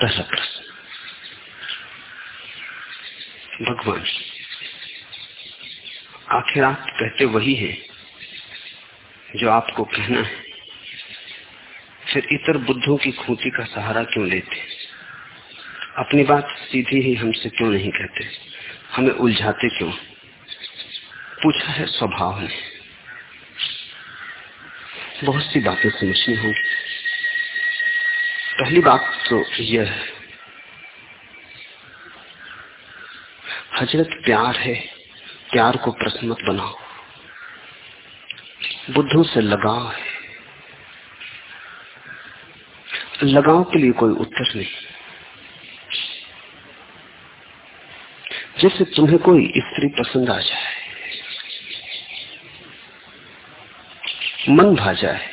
पहला प्रश्न भगवान आखिर आप कहते वही है जो आपको कहना है। फिर इतर बुद्धों की खूंटी का सहारा क्यों लेते? अपनी बात सीधी ही हमसे क्यों नहीं कहते? हमें उलझाते क्यों? पूछा है स्वभाव ने। बहुत सी बातें समझनी होंगी। पहली बात तो यह हज़रत प्यार है, प्यार को प्रश्न मत बनाओ। बुद्धों से लगाव है। लगाव के लिए कोई उत्तर नहीं। जैसे तुम्हें कोई स्त्री पसंद आ जाए, मन भा जाए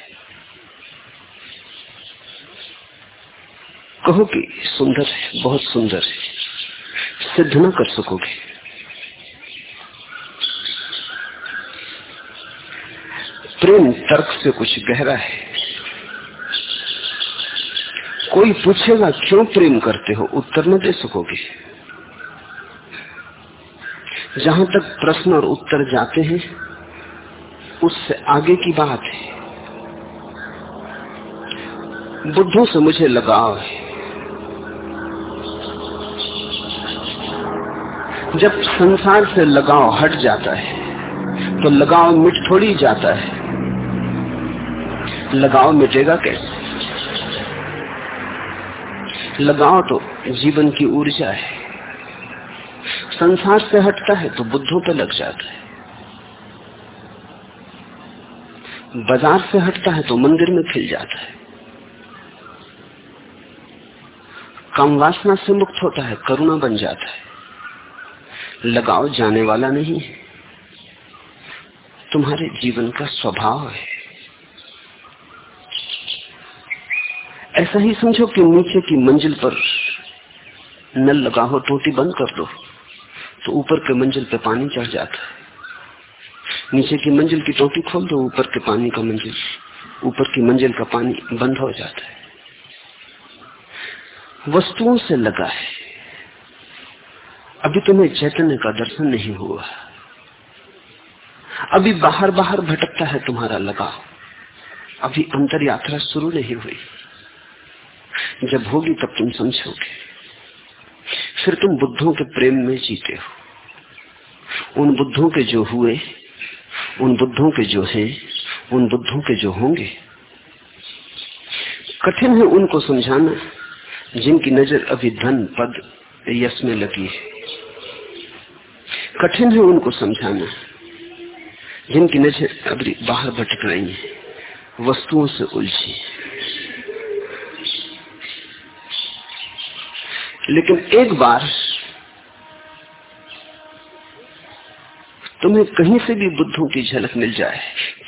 कहो कि सुंदर है, बहुत सुंदर है। सिद्ध न कर सकोगे। प्रेम तर्क से कुछ गहरा है। कोई पूछेगा, क्यों प्रेम करते हो? उत्तर न दे सकोगे। जहाँ तक प्रश्न और उत्तर जाते हैं, उससे आगे की बात है। बुद्धों से मुझे लगाव है। जब संसार से लगाव हट जाता है तो लगाव मिट थोड़ी जाता है। लगाव मिटेगा कैसे? लगाव तो जीवन की ऊर्जा है। संसार से हटता है तो बुद्धों पर लग जाता है। बाज़ार से हटता है तो मंदिर में खिल जाता है। काम वासना से मुक्त होता है, करुणा बन जाता है। लगाव जाने वाला नहीं है। तुम्हारे जीवन का स्वभाव है। ऐसा ही समझो कि नीचे की मंजिल पर नल लगा हो टोटी बंद कर दो तो ऊपर के मंजिल पे पानी चढ़ जाता है। नीचे की मंजिल की टोटी खोल दो, ऊपर के पानी का मंजिल, ऊपर की मंजिल का पानी बंद हो जाता है। वस्तुओं से लगा है। अभी तुम्हें चैतन्य का दर्शन नहीं हुआ। अभी बाहर बाहर भटकता है तुम्हारा लगाव। अभी अंतर यात्रा शुरू नहीं हुई। जब होगी तब तुम समझोगे। फिर तुम बुद्धों के प्रेम में जीते हो। उन बुद्धों के जो हुए, उन बुद्धों के जो हैं, उन बुद्धों के जो होंगे। कठिन है उनको समझाना, जिनकी नज़र अभी धन, पद, यश में लगी है। कठिन है उनको समझाना। जिनकी नज़र अभी बाहर भटक रही है, वस्तुओं से उलझी लेकिन एक बार तुम्हें कहीं से भी बुद्धों की झलक मिल जाए,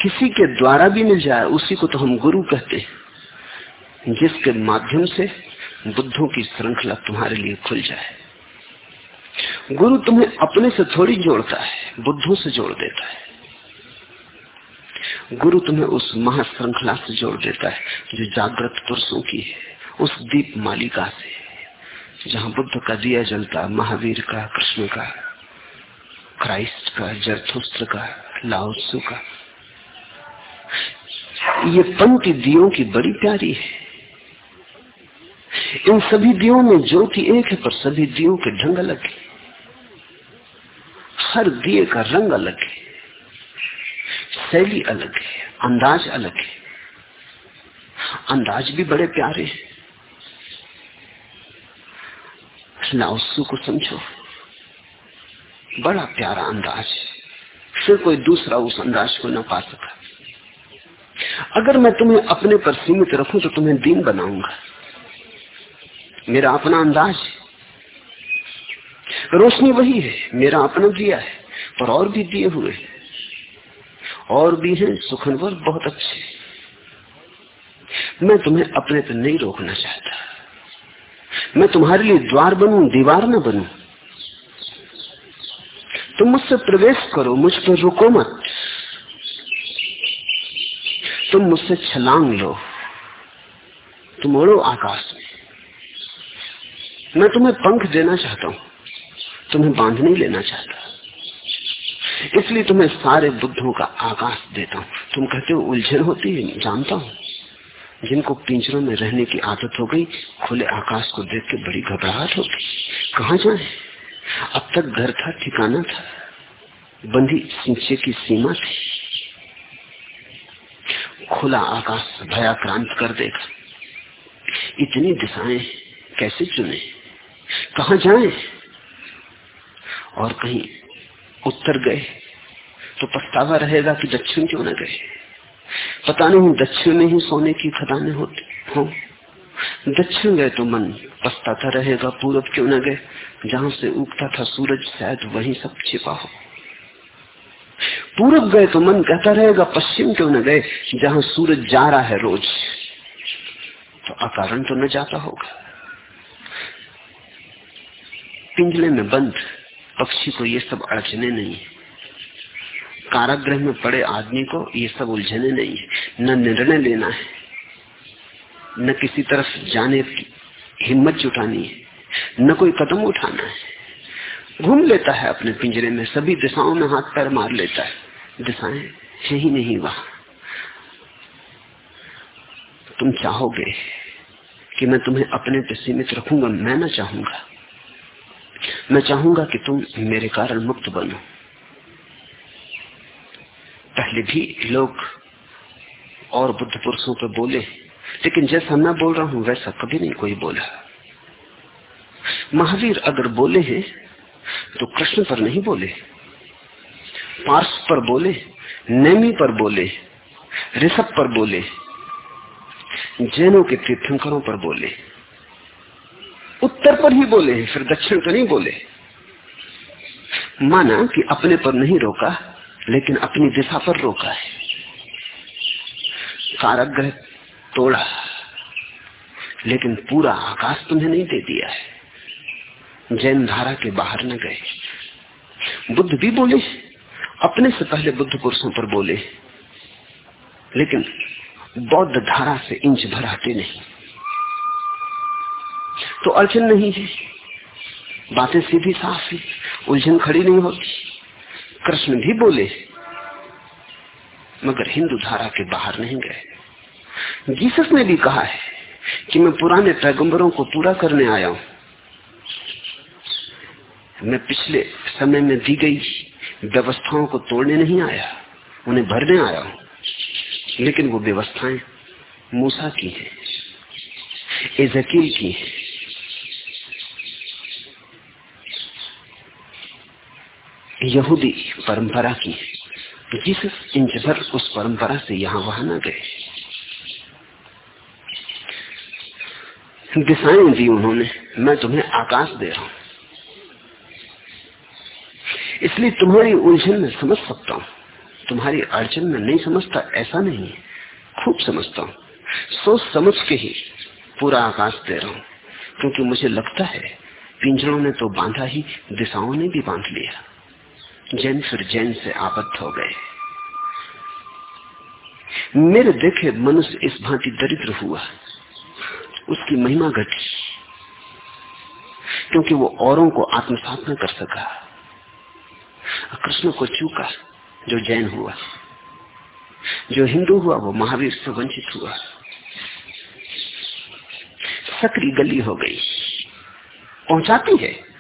किसी के द्वारा भी मिल जाए, उसी को तो हम गुरु कहते हैं, जिसके माध्यम से बुद्धों की श्रृंखला तुम्हारे लिए खुल जाए। गुरु तुम्हें अपने से थोड़ी जोड़ता है, बुद्धों से जोड़ देता है। गुरु तुम्हें उस महाश्रृंखला से जोड़ देता है, जो जागृत पुरुषों की है, उस दीप मालिका से जहाँ बुद्ध का दिया जलता, महावीर का, कृष्ण का, क्राइस्ट का, जरथुस्त्र का लाओसु का। ये पंक्ति दियों की बड़ी प्यारी है। इन सभी दियों में ज्योति एक है, पर सभी दियों के ढंग अलग है। हर दिए का रंग अलग है। शैली अलग है, अंदाज अलग है। अंदाज भी बड़े प्यारे हैं। लाओसु को समझो, बड़ा प्यारा अंदाज फिर कोई दूसरा उस अंदाज को न पा सका। अगर मैं तुम्हें अपने पर सीमित रखूँ तो तुम्हें दीन बनाऊँगा। मेरा अपना अंदाज है। रोशनी वही है, मेरा अपना दिया है, पर और भी दिए हुए हैं। और भी हैं, सुखनवर बहुत अच्छे मैं तुम्हें अपने पर नहीं रोकना चाहता। मैं तुम्हारे लिए द्वार बनू, दीवार न बनू। तुम मुझसे प्रवेश करो, मुझ पर रुको मत। तुम मुझसे छलांग लो। तुम उड़ो आकाश में। मैं तुम्हें पंख देना चाहता हूँ। तुम्हें बाँध नहीं लेना चाहता इसलिए तुम्हें सारे बुद्धों का आकाश देता हूँ। तुम कहते हो, उलझन होती है, जानता हूँ। जिनको पिंजरों में रहने की आदत हो गई, खुले आकाश को देख के बड़ी घबराहट होगी कहा जाए? अब तक घर था, ठिकाना था, बंधी सिंचे की सीमा थी। खुला आकाश भयाक्रांत कर देगा। इतनी दिशाएँ कैसे चुने? कहा जाए? और कहीं उत्तर गए तो पछतावा रहेगा कि दक्षिण क्यों न गए? पता नहीं, दक्षिण में ही सोने की खदाने होती हो। दक्षिण गए तो मन पछताता रहेगा, पूरब क्यों न गए? जहाँ से उगता था सूरज, शायद वही सब छिपा हो। पूरब गए तो मन कहता रहेगा, पश्चिम क्यों न गए? जहाँ सूरज जा रहा है रोज तो अकारण तो न जाता होगा। पिंजले में बंद पक्षी को ये सब अड़चने नहीं है। कारागृह में पड़े आदमी को ये सब उलझने नहीं है। न निर्णय लेना है, न किसी तरफ़ जाने की हिम्मत जुटानी है, न कोई कदम उठाना है। घूम लेता है अपने पिंजरे में, सभी दिशाओं में हाथ पैर मार लेता है। दिशाएँ है ही नहीं वहाँ। तुम चाहोगे कि मैं तुम्हें अपने पे सीमित रखूँगा, मैं ना चाहूँगा। मैं चाहूँगा कि तुम मेरे कारण मुक्त बनो। पहले भी लोग और बुद्ध पुरुषों पर बोले, लेकिन जैसा मैं बोल रहा हूँ, वैसा कभी नहीं कोई बोला। महावीर अगर बोले हैं तो कृष्ण पर नहीं बोले, पार्स पर बोले, नेमी पर बोले, ऋषभ पर बोले, जैनों के तीर्थंकरों पर बोले। उत्तर पर ही बोले, फिर दक्षिण तो नहीं बोले। माना कि अपने पर नहीं रोका, लेकिन अपनी दिशा पर रोका है। काराग्रह तोड़ा, लेकिन पूरा आकाश तुम्हें नहीं दे दिया है। जैन धारा के बाहर न गए। बुद्ध भी बोले, अपने से पहले बुद्ध पुरुषों पर बोले, लेकिन बौद्ध धारा से इंच भर हटे नहीं। तो अड़चन नहीं है। बातें सीधी साफ़ है, उलझन खड़ी नहीं होती। कृष्ण भी बोले, मगर हिंदू धारा के बाहर नहीं गए। जीसस ने भी कहा है कि मैं पुराने पैगंबरों को पूरा करने आया हूँ। मैं पिछले समय में दी गई व्यवस्थाओं को तोड़ने नहीं आया, उन्हें भरने आया हूँ। लेकिन वो व्यवस्थाएँ मूसा की है, एजकील की है। यहूदी परंपरा की है। जीसस इंच भर उस परंपरा से यहाँ वहाँ न गए। दिशाएँ दी उन्होंने, मैं तुम्हें आकाश दे रहा हूँ। इसलिए तुम्हारी उलझन में समझ सकता हूँ। तुम्हारी अड़चन में नहीं समझता, ऐसा नहीं है। खूब समझता हूँ। सोच समझ के ही पूरा आकाश दे रहा हूँ। क्योंकि मुझे लगता है, पिंजरों ने तो बांधा ही, दिशाओं ने भी बाँध लिया। जैन फिर जैन से आबद्ध हो गए। मेरे देखे मनुष्य इस भांति दरिद्र हुआ। उसकी महिमा घटी। क्योंकि वो औरों को आत्मसात न कर सका। कृष्ण को चूका जो जैन हुआ। जो हिंदू हुआ, वो महावीर से वंचित हुआ। सकरी गली हो गई। पहुंचाती है।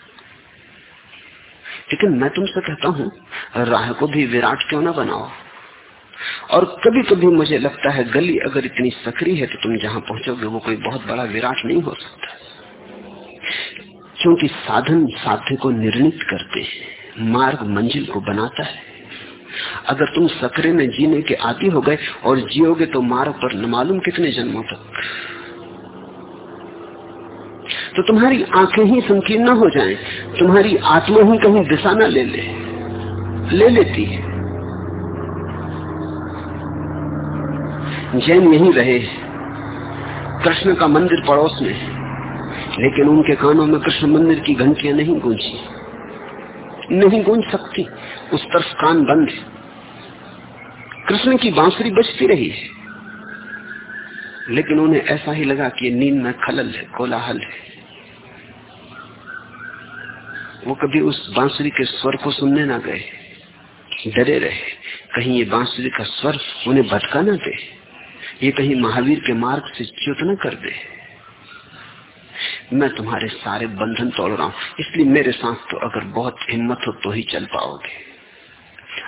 लेकिन मैं तुमसे कहता हूँ, राह को भी विराट क्यों ना बनाओ? और कभी कभी मुझे लगता है, गली अगर इतनी सक्रिय है तो तुम जहाँ पहुंचोगे, वो कोई बहुत बड़ा विराट नहीं हो सकता। क्योंकि साधन साध्य को निर्णित करते हैं, मार्ग मंजिल को बनाता है। अगर तुम सकरे में जीने के आदि हो गए और जियोगे तो मार्ग पर न मालूम कितने जन्मों तक। तो तुम्हारी आँखें ही संकीर्ण हो जाएँ, तुम्हारी आत्मा ही कहीं दिशा न ले ले ले लेती है। जैन यही रहे कृष्ण का मंदिर पड़ोस में लेकिन उनके कानों में कृष्ण मंदिर की घंटियाँ नहीं गूंजी। नहीं गूंज सकती उस तरफ़ कान बंद कृष्ण की बांसुरी बजती रही है लेकिन उन्हें ऐसा ही लगा कि नींद में खलल है कोलाहल है। वो कभी उस बांसुरी के स्वर को सुनने ना गए। डरे रहे। कहीं ये बांसुरी का स्वर उन्हें भटका ना दे। ये कहीं महावीर के मार्ग से च्युत न कर दे। मैं तुम्हारे सारे बंधन तोड़ रहा हूँ। इसलिए मेरे साथ तो अगर बहुत हिम्मत हो तो ही चल पाओगे।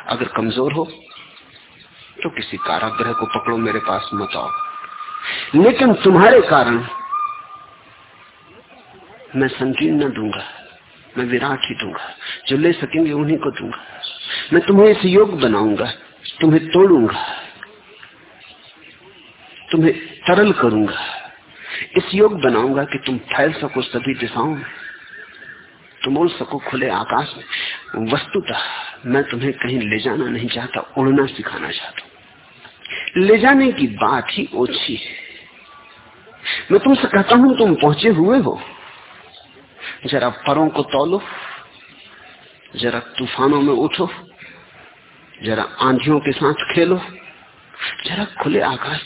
अगर कमज़ोर हो तो किसी काराग्रह को पकड़ो मेरे पास मत आओ। लेकिन तुम्हारे कारण मैं संकीर्ण न दूँगा। मैं विराट ही दूँगा। जो ले सकेंगे उन्हीं को दूँगा। मैं तुम्हें इस योग बनाऊँगा। तुम्हें तोड़ूँगा। तुम्हें तरल करूँगा। इस योग बनाऊँगा कि तुम फैल सको सभी दिशाओं में। तुम उड़ सको खुले आकाश में। वस्तुतः मैं तुम्हें कहीं ले जाना नहीं चाहता, उड़ना सिखाना चाहता ले जाने की बात ही ओछी है। मैं तुमसे कहता हूँ, तुम पहुँचे हुए हो। जरा परों को तोलो, जरा तूफानों में उठो, जरा आंधियों के साथ खेलो, जरा खुले आकाश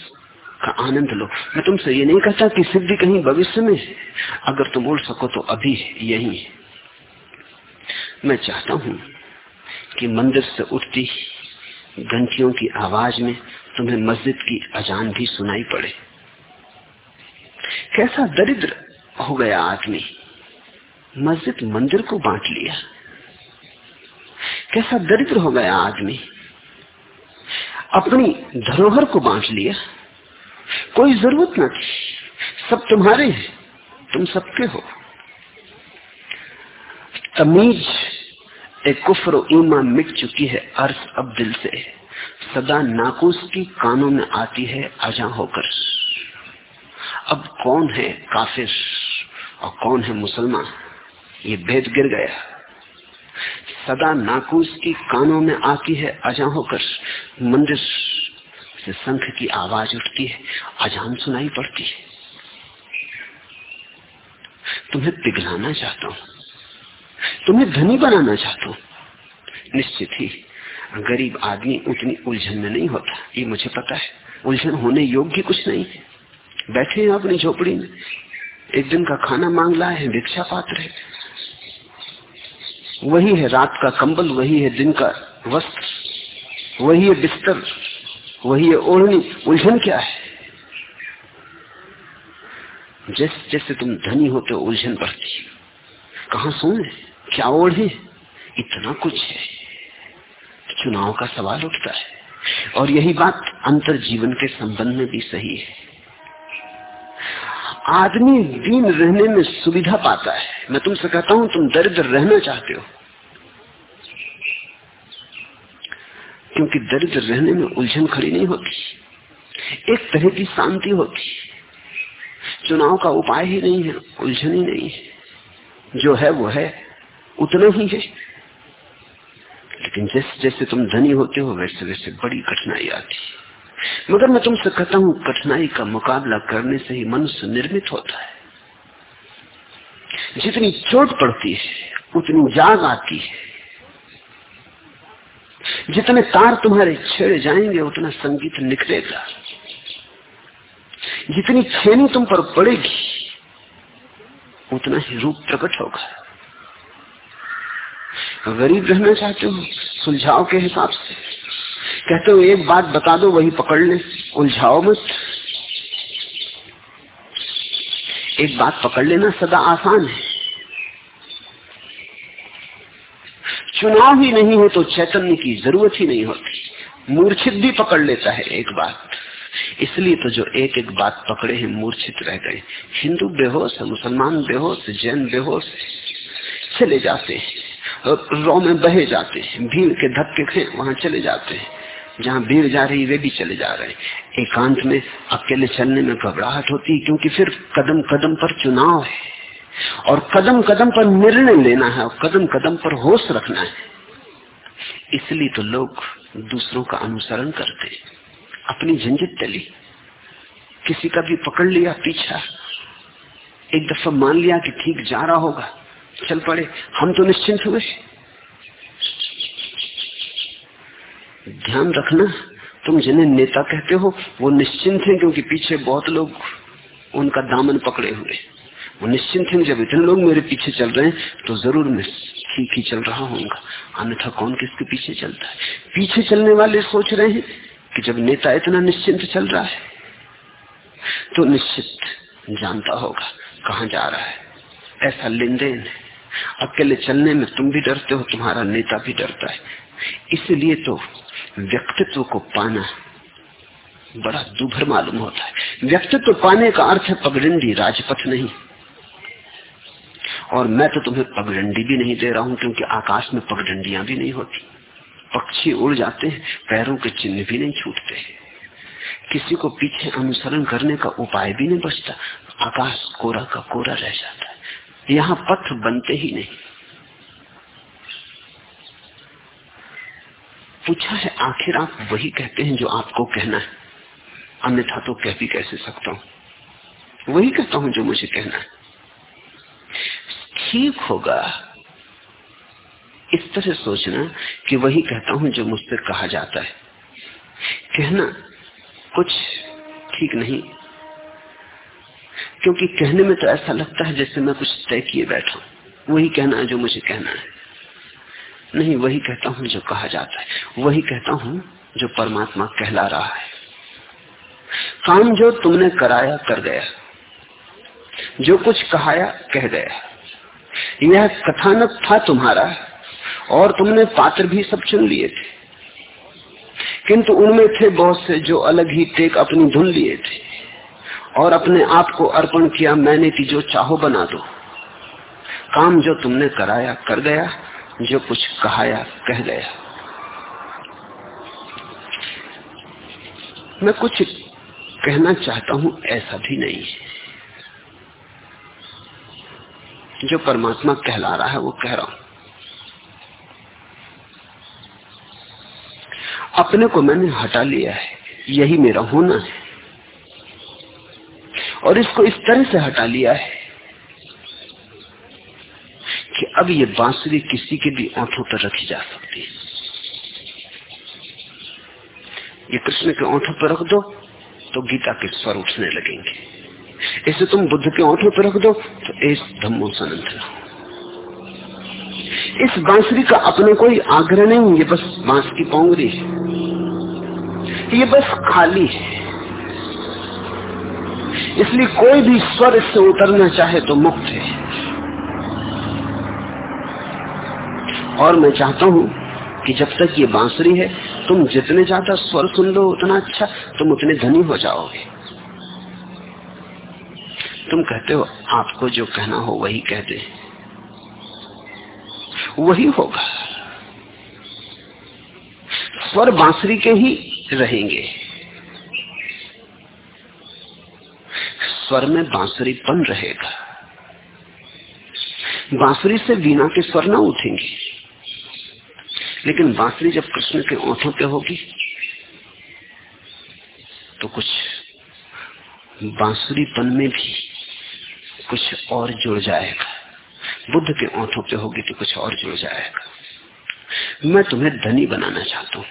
का आनंद लो। मैं तुमसे ये नहीं कहता कि सिद्धि कहीं भविष्य में अगर तुम उड़ सको तो अभी यही है। मैं चाहता हूँ कि मंदिर से उठती घंटियों की आवाज़ में तुम्हें मस्जिद की अजान भी सुनाई पड़े। कैसा दरिद्र हो गया आदमी। मस्जिद मंदिर को बांट लिया। कैसा दरिद्र हो गया आदमी। अपनी धरोहर को बांट लिया। कोई ज़रूरत न थी। सब तुम्हारे हैं। तुम सबके हो। तमीज, एक कुफर ईमा मिट चुकी है अर्थ अब दिल से। सदा नाकूस की कानों में आती है अजा होकर। अब कौन है काफिर और कौन है मुसलमान? ये भेद गिर गया। सदा नाकूस की कानों में आती है अजा होकर। मंदिर से शंख की आवाज़ उठती है, अजान सुनाई पड़ती है। तुम्हें पिघलाना चाहता हूँ, तुम्हें धनी बनाना चाहता हूँ। निश्चित ही, गरीब आदमी उतनी उलझन में नहीं होता, ये मुझे पता है। उलझन होने योग्य कुछ नहीं है। बैठे हैं अपनी झोपड़ी में। एक दिन का खाना मांग लाए हैं, भिक्षा पात्र है। वही है रात का कंबल वही है दिन का वस्त्र वही है बिस्तर, वही है ओढ़नी। उलझन क्या है? जैसे जैसे तुम धनी होते हो, उलझन बढ़ती कहा सोए? क्या ओढ़े? इतना कुछ है चुनाव का सवाल उठता है। और यही बात अंतर जीवन के संबंध में भी सही है। आदमी दीन रहने में सुविधा पाता है। मैं तुमसे कहता हूँ, तुम दरिद्र रहना चाहते हो। क्योंकि दरिद्र रहने में उलझन खड़ी नहीं होती। एक तरह की शांति होती। चुनाव का उपाय ही नहीं है, उलझन ही नहीं है। जो है, वो है, उतना ही है। लेकिन जैसे जैसे तुम धनी होते हो वैसे वैसे बड़ी कठिनाई आती। है मगर मैं तुमसे कहता हूँ, कठिनाई का मुकाबला करने से ही मनुष्य निर्मित होता है। जितनी चोट पड़ती है, उतनी जाग आती है। जितने तार तुम्हारे छेड़े जाएँगे, उतना संगीत निकलेगा। जितनी छेनी तुम पर पड़ेगी, उतना ही रूप प्रकट होगा। गरीब रहना चाहते हो, सुलझाव के हिसाब से। कहते हो, एक बात बता दो, वही पकड़ ले। उलझाओ मत। एक बात पकड़ लेना सदा आसान है। चुनाव ही नहीं हो तो चैतन्य की ज़रूरत ही नहीं होती। मूर्छित भी पकड़ लेता है एक बात। इसलिए तो जो एक एक बात पकड़े हैं, मूर्छित रह गए। हिंदू बेहोश है, मुसलमान बेहोश जैन बेहोश चले जाते हैं। रो में बहे जाते हैं, भीड़ के धक्के थे वहाँ चले जाते हैं। जहाँ भीड़ जा रही, वे भी चले जा रहे हैं। एकांत में, अकेले चलने में घबराहट होती क्योंकि फिर कदम कदम पर चुनाव है। और कदम कदम पर निर्णय लेना है, और कदम कदम पर होश रखना है। इसलिए तो लोग दूसरों का अनुसरण करते अपनी झंझट चली किसी का भी पकड़ लिया, पीछा। एक दफ़ा मान लिया कि ठीक जा रहा होगा। चल पड़े। हम तो निश्चिंत हुए। ध्यान रखना। तुम जिन्हें नेता कहते हो, वो निश्चिंत हैं क्योंकि पीछे बहुत लोग उनका दामन पकड़े हुए वो निश्चिंत हैं जब इतने लोग मेरे पीछे चल रहे हैं तो ज़रूर मैं ठीक ही चल रहा होगा अन्यथा कौन किसके पीछे चलता है? पीछे चलने वाले सोच रहे हैं कि जब नेता इतना निश्चिंत चल रहा है तो निश्चित जानता होगा कहा जा रहा है। ऐसा लेन देन है। अकेले चलने में तुम भी डरते हो, तुम्हारा नेता भी डरता है। इसलिए तो व्यक्तित्व को पाना। बड़ा दुभर मालूम होता है। व्यक्तित्व पाने का अर्थ है पगडंडी, राजपथ नहीं। और मैं तो तुम्हें पगडंडी भी नहीं दे रहा हूँ, क्योंकि आकाश में पगडंडियाँ भी नहीं होती। पक्षी उड़ जाते हैं, पैरों के चिन्ह भी नहीं छूटते। किसी को पीछे अनुसरण करने का उपाय भी नहीं बचता। आकाश कोरा का कोरा रह जाता है। यहाँ पथ बनते ही नहीं। पूछा है, आखिर आप वही कहते हैं जो आपको कहना है। अन्यथा तो कह भी कैसे सकता हूँ? वही कहता हूँ जो मुझे कहना है। ठीक होगा। इस तरह सोचना कि वही कहता हूँ जो मुझसे कहा जाता है। कहना कुछ ठीक नहीं। क्योंकि कहने में तो ऐसा लगता है जैसे मैं कुछ तय किए बैठा वही कहना है जो मुझे कहना है। नहीं, वही कहता हूँ जो कहा जाता है। वही कहता हूँ जो परमात्मा कहला रहा है। काम जो तुमने कराया, कर गया। जो कुछ कहाया, कह गया। यह कथानक था तुम्हारा, और तुमने पात्र भी सब चुन लिए थे। किंतु उनमें थे बहुत से जो अलग ही टेक अपनी धुन लिए थे, और अपने आप को अर्पण किया, मैंने की जो चाहो बना दो। काम जो तुमने कराया, कर गया जो कुछ कहाया, कह गया। मैं कुछ कहना चाहता हूँ, ऐसा भी नहीं है। जो परमात्मा कहला रहा है, वो कह रहा हूँ। अपने को मैंने हटा लिया है, यही मेरा होना है। और इसको इस तरह से हटा लिया है कि अब ये बांसुरी किसी के भी आँखों पर रखी जा सकती है। ये कृष्ण के ओंठों पर रख दो तो गीता के स्वर उठने लगेंगे। इसे तुम बुद्ध के ओंठों पर रख दो तो इस धम्मो सनंतना इस बांसुरी का अपने कोई आग्रह नहीं, ये बस बाँस की पोंगरी है। ये बस खाली है। इसलिए कोई भी स्वर इससे उतरना चाहे तो मुक्त है। और मैं चाहता हूँ कि जब तक ये बांसुरी है, तुम जितने ज़्यादा स्वर सुन लो, उतना अच्छा तुम उतने धनी हो जाओगे। तुम कहते हो, आपको जो कहना हो वही कह दे। वही होगा। स्वर बांसुरी के ही रहेंगे। स्वर में बांसुरीपन रहेगा। बांसुरी से वीणा के स्वर ना उठेंगे। लेकिन बांसुरी जब कृष्ण के ओठों पे होगी तो कुछ बांसुरीपन में भी कुछ और जुड़ जाएगा। बुद्ध के ओठों पे होगी तो कुछ और जुड़ जाएगा। मैं तुम्हें धनी बनाना चाहता हूँ।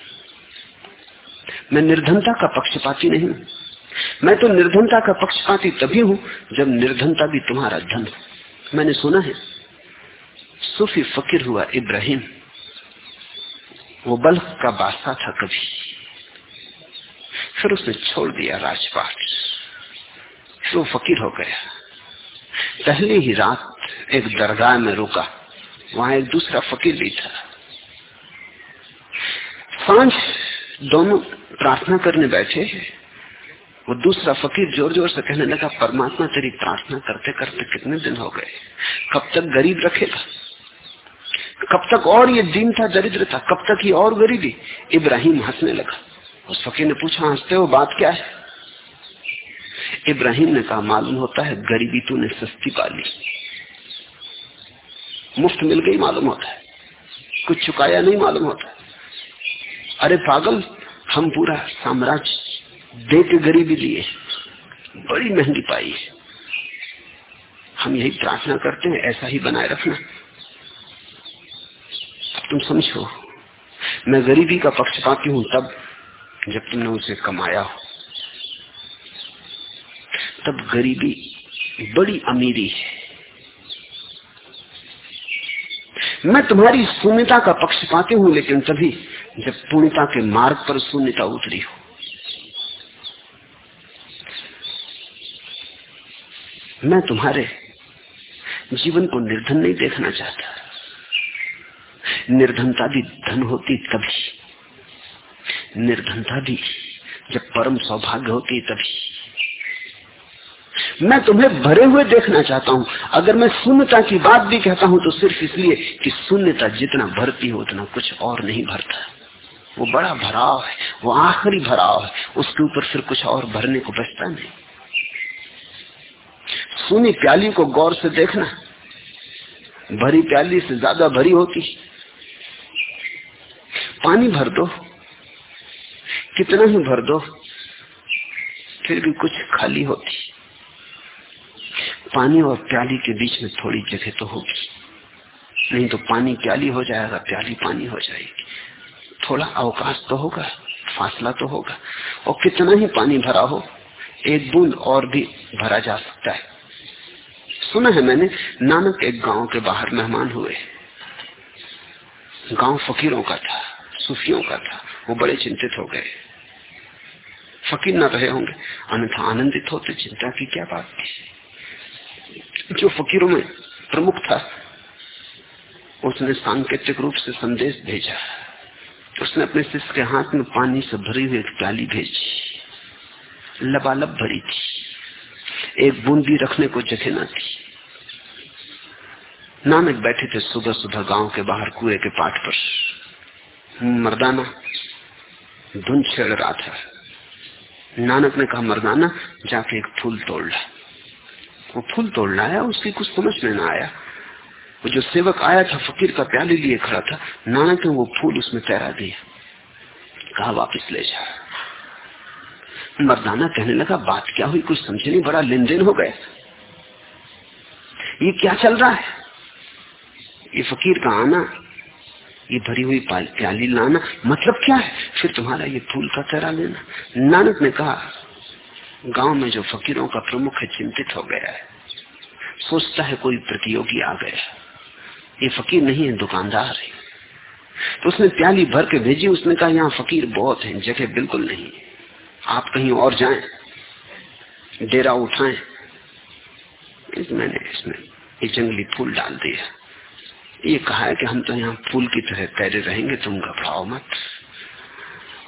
मैं निर्धनता का पक्षपाती नहीं मैं तो निर्धनता का पक्षपाती तभी हूँ जब निर्धनता भी तुम्हारा धन मैंने सुना है, सूफी फकीर हुआ इब्राहिम। वो बल्क का बादशाह था कभी। फिर उसने छोड़ दिया राजपाट। फिर वो फकीर हो गया। पहले ही रात एक दरगाह में रुका। वहाँ एक दूसरा फकीर भी था। साँझ दोनों प्रार्थना करने बैठे वो दूसरा फकीर ज़ोर ज़ोर से कहने लगा, परमात्मा तेरी प्रार्थना करते करते कितने दिन हो गए? कब तक गरीब रखेगा? कब तक और ये दीन था, दरिद्र था, कब तक ये और गरीबी? इब्राहिम हंसने लगा। उस फकीर ने पूछा, हँसते हो? बात क्या है? इब्राहिम ने कहा, मालूम होता है, गरीबी तूने सस्ती पाली। मुफ़्त मिल गई, मालूम होता है। कुछ चुकाया नहीं, मालूम होता अरे पागल, हम पूरा साम्राज्य दे के गरीबी लिए बड़ी महँगी पाई है। हम यही प्रार्थना करते हैं, ऐसा ही बनाए रखना। तुम समझो। मैं गरीबी का पक्षपाती हूँ तब जब तुमने उसे कमाया हो। तब गरीबी बड़ी अमीरी है। मैं तुम्हारी शून्यता का पक्ष पाती हूँ, लेकिन तभी जब पूर्णता के मार्ग पर शून्यता उतरी हो। मैं तुम्हारे जीवन को निर्धन नहीं देखना चाहता। निर्धनता भी धन होती तभी। निर्धनता भी जब परम सौभाग्य होती तभी। मैं तुम्हें भरे हुए देखना चाहता हूँ। अगर मैं शून्यता की बात भी कहता हूँ तो सिर्फ़ इसलिए कि शून्यता जितना भरती हो, उतना कुछ और नहीं भरता। वो बड़ा भराव है, वो आखिरी भराव है। उसके ऊपर फिर कुछ और भरने को बचता नहीं। सुनी प्याली को गौर से देखना। भरी प्याली से ज़्यादा भरी होती पानी भर दो। कितना ही भर दो, फिर भी कुछ खाली होती। पानी और प्याली के बीच में थोड़ी जगह तो होगी। नहीं तो पानी प्याली हो जाएगा, प्याली पानी हो जाएगी। थोड़ा अवकाश तो होगा, फासला तो होगा। और कितना ही पानी भरा हो, एक बूंद और भी भरा जा सकता है। सुना है मैंने, नानक एक गाँव के बाहर मेहमान हुए। गाँव फकीरों का था। सूफियों का था। वो बड़े चिंतित हो गए। फकीर न रहे होंगे। अन्यथा आनंदित होते, चिंता की क्या बात थी? जो फकीरों में प्रमुख था, उसने सांकेतिक रूप से संदेश भेजा। उसने अपने शिष्य के हाथ में पानी से भरी हुई एक प्याली भेजी। लबालब भरी थी। एक बूंदी रखने को जगह न थी। नानक बैठे थे सुबह सुबह गाँव के बाहर कुएँ के पाठ पर। मर्दाना धुन छेड़ रहा था। नानक ने कहा, मर्दाना, जाके एक फूल तोड़ ला। वो फूल तोड़ लाया उसकी कुछ समझ में ना आया। वो जो सेवक आया था, फकीर का प्याले लिए खड़ा था, नानक ने वो फूल उसमें तैरा दिया। कहा, वापिस ले जा। मर्दाना कहने लगा, बात क्या हुई, कुछ समझे नहीं, बड़ा लेन देन हो गया। ये क्या चल रहा है? ये फकीर का आना? ये भरी हुई प्याली लाना मतलब क्या है? फिर तुम्हारा ये फूल का तैरा लेना। नानक ने कहा, गाँव में जो फकीरों का प्रमुख है, चिंतित हो गया है। सोचता है कोई प्रतियोगी आ गया ये फकीर नहीं है, दुकानदार है। तो उसने प्याली भर के भेजी। उसने कहा, यहाँ फकीर बहुत है, जगह बिल्कुल नहीं आप कहीं और जाएँ, डेरा उठाएँ। इस मैंने इसमें एक जंगली फूल डाल दिया। ये कहा है कि हम तो यहाँ फूल की तरह तैरे रहेंगे, तुम घबराओ मत।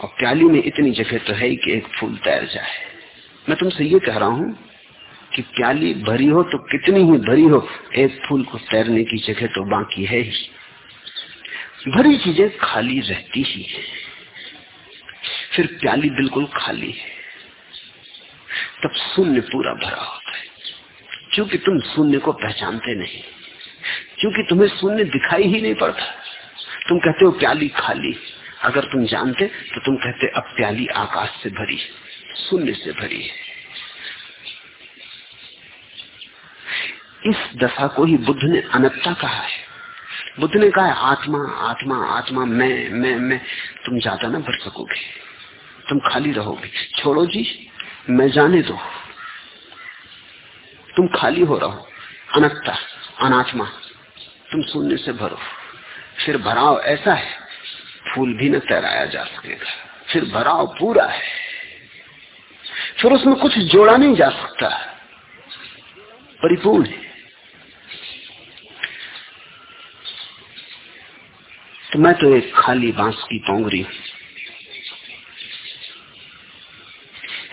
और प्याली में इतनी जगह तो है कि एक फूल तैर जाए। मैं तुमसे ये कह रहा हूँ कि प्याली भरी हो तो कितनी ही भरी हो, एक फूल को तैरने की जगह तो बाकी है ही। भरी चीज़ें खाली रहती ही है। फिर प्याली बिल्कुल खाली है। तब शून्य पूरा भरा होता है। क्योंकि तुम शून्य को पहचानते नहीं। क्योंकि तुम्हें शून्य दिखाई ही नहीं पड़ता। तुम कहते हो प्याली खाली। अगर तुम जानते तो तुम कहते अब प्याली आकाश से भरी शून्य से भरी है। इस दशा को ही बुद्ध ने अनत्ता कहा है। बुद्ध ने कहा आत्मा आत्मा आत्मा, मैं मैं मैं, तुम ज़्यादा ना भर सकोगे। तुम खाली रहोगे। छोड़ो जी, मैं जाने दो। तुम खाली हो रहो। अनत्ता, अनात्मा। तुम शून्य से भरो। फिर भराव ऐसा है, फूल भी न तैराया जा सकेगा। फिर भराव पूरा है। फिर उसमें कुछ जोड़ा नहीं जा सकता। परिपूर्ण है। तो मैं तो एक खाली बाँस की पोंगरी हूँ।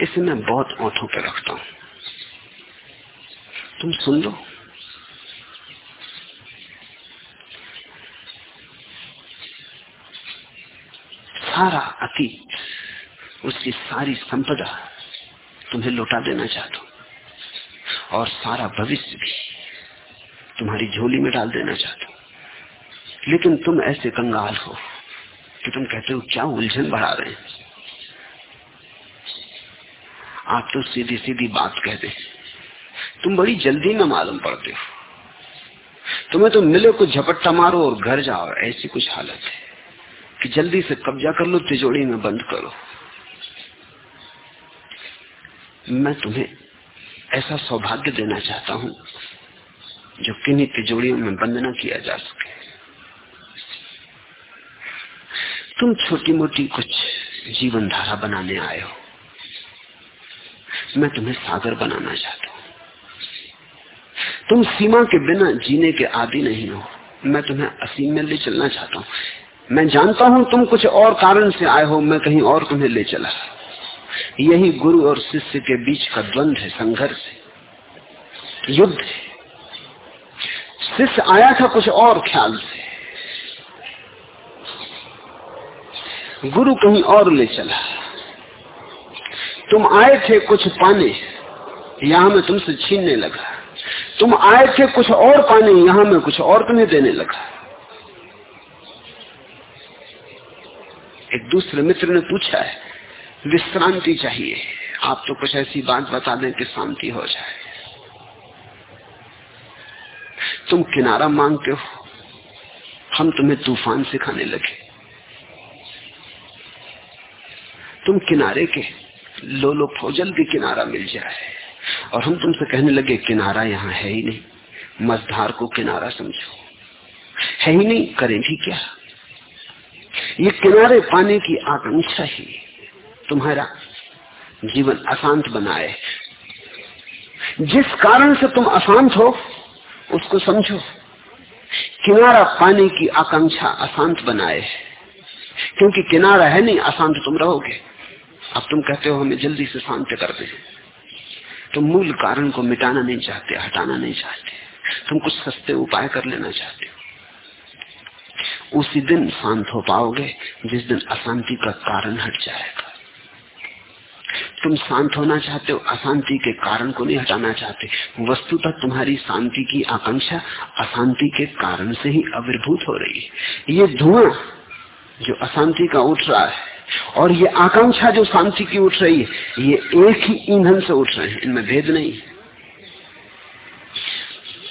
इसे मैं बहुत ओठों पर रखता हूँ। तुम सुन लो। सारा अतीत उसकी सारी संपदा तुम्हें लौटा देना चाहता हूँ। और सारा भविष्य भी तुम्हारी झोली में डाल देना चाहता हूँ। लेकिन तुम ऐसे कंगाल हो कि तुम कहते हो, क्या उलझन बढ़ा रहे हैं? आप तो सीधी सीधी बात कहते तुम बड़ी जल्दी में मालूम पड़ते हो। तुम्हें तो मिले, कुछ झपट्टा मारो और घर जाओ, ऐसी कुछ हालत है। कि जल्दी से कब्जा कर लो तिजोड़ी में बंद करो। मैं तुम्हें ऐसा सौभाग्य देना चाहता हूँ, जो किन्हीं तिजोड़ियों में बंद न किया जा सके। तुम छोटी मोटी कुछ जीवन धारा बनाने आए हो। मैं तुम्हें सागर बनाना चाहता हूँ। तुम सीमा के बिना जीने के आदि नहीं हो। मैं तुम्हें असीम में ले चलना चाहता हूँ। मैं जानता हूँ तुम कुछ और कारण से आए हो, मैं कहीं और तुम्हें ले चला। यही गुरु और शिष्य के बीच का द्वंद है, संघर्ष है, युद्ध है। शिष्य आया था कुछ और ख्याल से। गुरु कहीं और ले चला। तुम आए थे कुछ पाने, यहाँ मैं तुमसे छीनने लगा। तुम आए थे कुछ और पाने, यहाँ मैं कुछ और तुम्हें देने लगा। एक दूसरे मित्र ने पूछा है, विश्रांति चाहिए। आप तो कुछ ऐसी बात बता दें कि शांति हो जाए। तुम किनारा मांगते हो। हम तुम्हें तूफ़ान सिखाने लगे। तुम किनारे के लो लो फौजल भी किनारा मिल जाए। और हम तुमसे कहने लगे, किनारा यहाँ है ही नहीं। मजधार को किनारा समझो। है ही नहीं, करें भी क्या? ये किनारे पाने की आकांक्षा ही तुम्हारा जीवन अशांत बनाए। जिस कारण से तुम अशांत हो, उसको समझो। किनारा पाने की आकांक्षा अशांत बनाए। क्योंकि किनारा है नहीं, अशांत तुम रहोगे। अब तुम कहते हो, हमें जल्दी से शांत कर दे। तुम मूल कारण को मिटाना नहीं चाहते, हटाना नहीं चाहते। तुम कुछ सस्ते उपाय कर लेना चाहते हो। उसी दिन शांत हो पाओगे, जिस दिन अशांति का कारण हट जाएगा। तुम शांत होना चाहते हो, अशांति के कारण को नहीं हटाना चाहते। वस्तुतः तुम्हारी शांति की आकांक्षा अशांति के कारण से ही आविर्भूत हो रही है। ये धुआँ जो अशांति का उठ रहा है, और ये आकांक्षा जो शांति की उठ रही है, ये एक ही ईंधन से उठ रहे हैं, इनमें भेद नहीं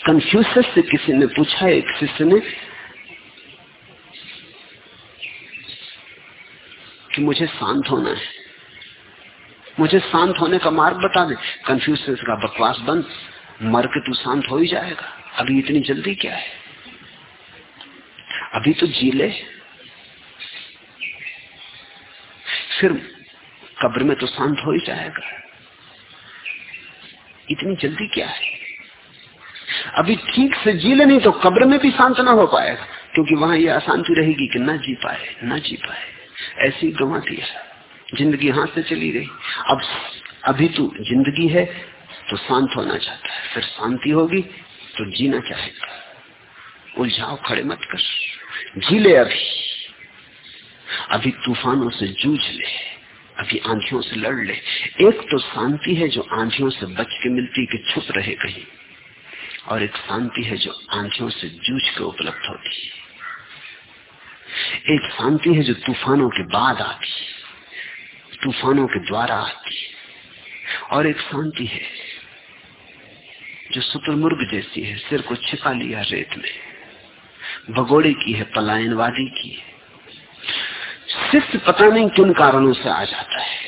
कंफ्यूज से किसी ने पूछा, एक शिष्य ने कि मुझे शांत होना है। मुझे शांत होने का मार्ग बता दे। कंफ्यूज का बकवास बंद। मर के तू शांत हो ही जाएगा। अभी इतनी जल्दी क्या है? अभी तो जी ले। फिर कब्र में तो शांत हो ही जाएगा। इतनी जल्दी क्या है? अभी ठीक से जी ले नहीं तो कब्र में भी शांत ना हो पाएगा, क्योंकि वहाँ ये अशांति रहेगी कि ना जी पाए, ना जी पाए। ऐसी गवा दिया ज़िंदगी हाथ से चली गई। अब अभी तो ज़िंदगी है तो शांत होना चाहता है। फिर शांति होगी तो जीना चाहेगा। उलझाओ, खड़े मत कर। जी ले अभी। अभी तूफानों से जूझ ले। अभी आंधियों से लड़ ले। एक तो शांति है जो आंधियों से बच के मिलती कि छुप रहे कहीं। और एक शांति है जो आंधियों से जूझ के उपलब्ध होती एक शांति है जो तूफानों के बाद आती तूफानों के द्वारा आती और एक शांति है जो शुतुरमुर्ग जैसी है, सिर को छिपा लिया रेत में। भगोड़े की है, पलायनवादी की है। शिष्य पता नहीं किन कारणों से आ जाता है।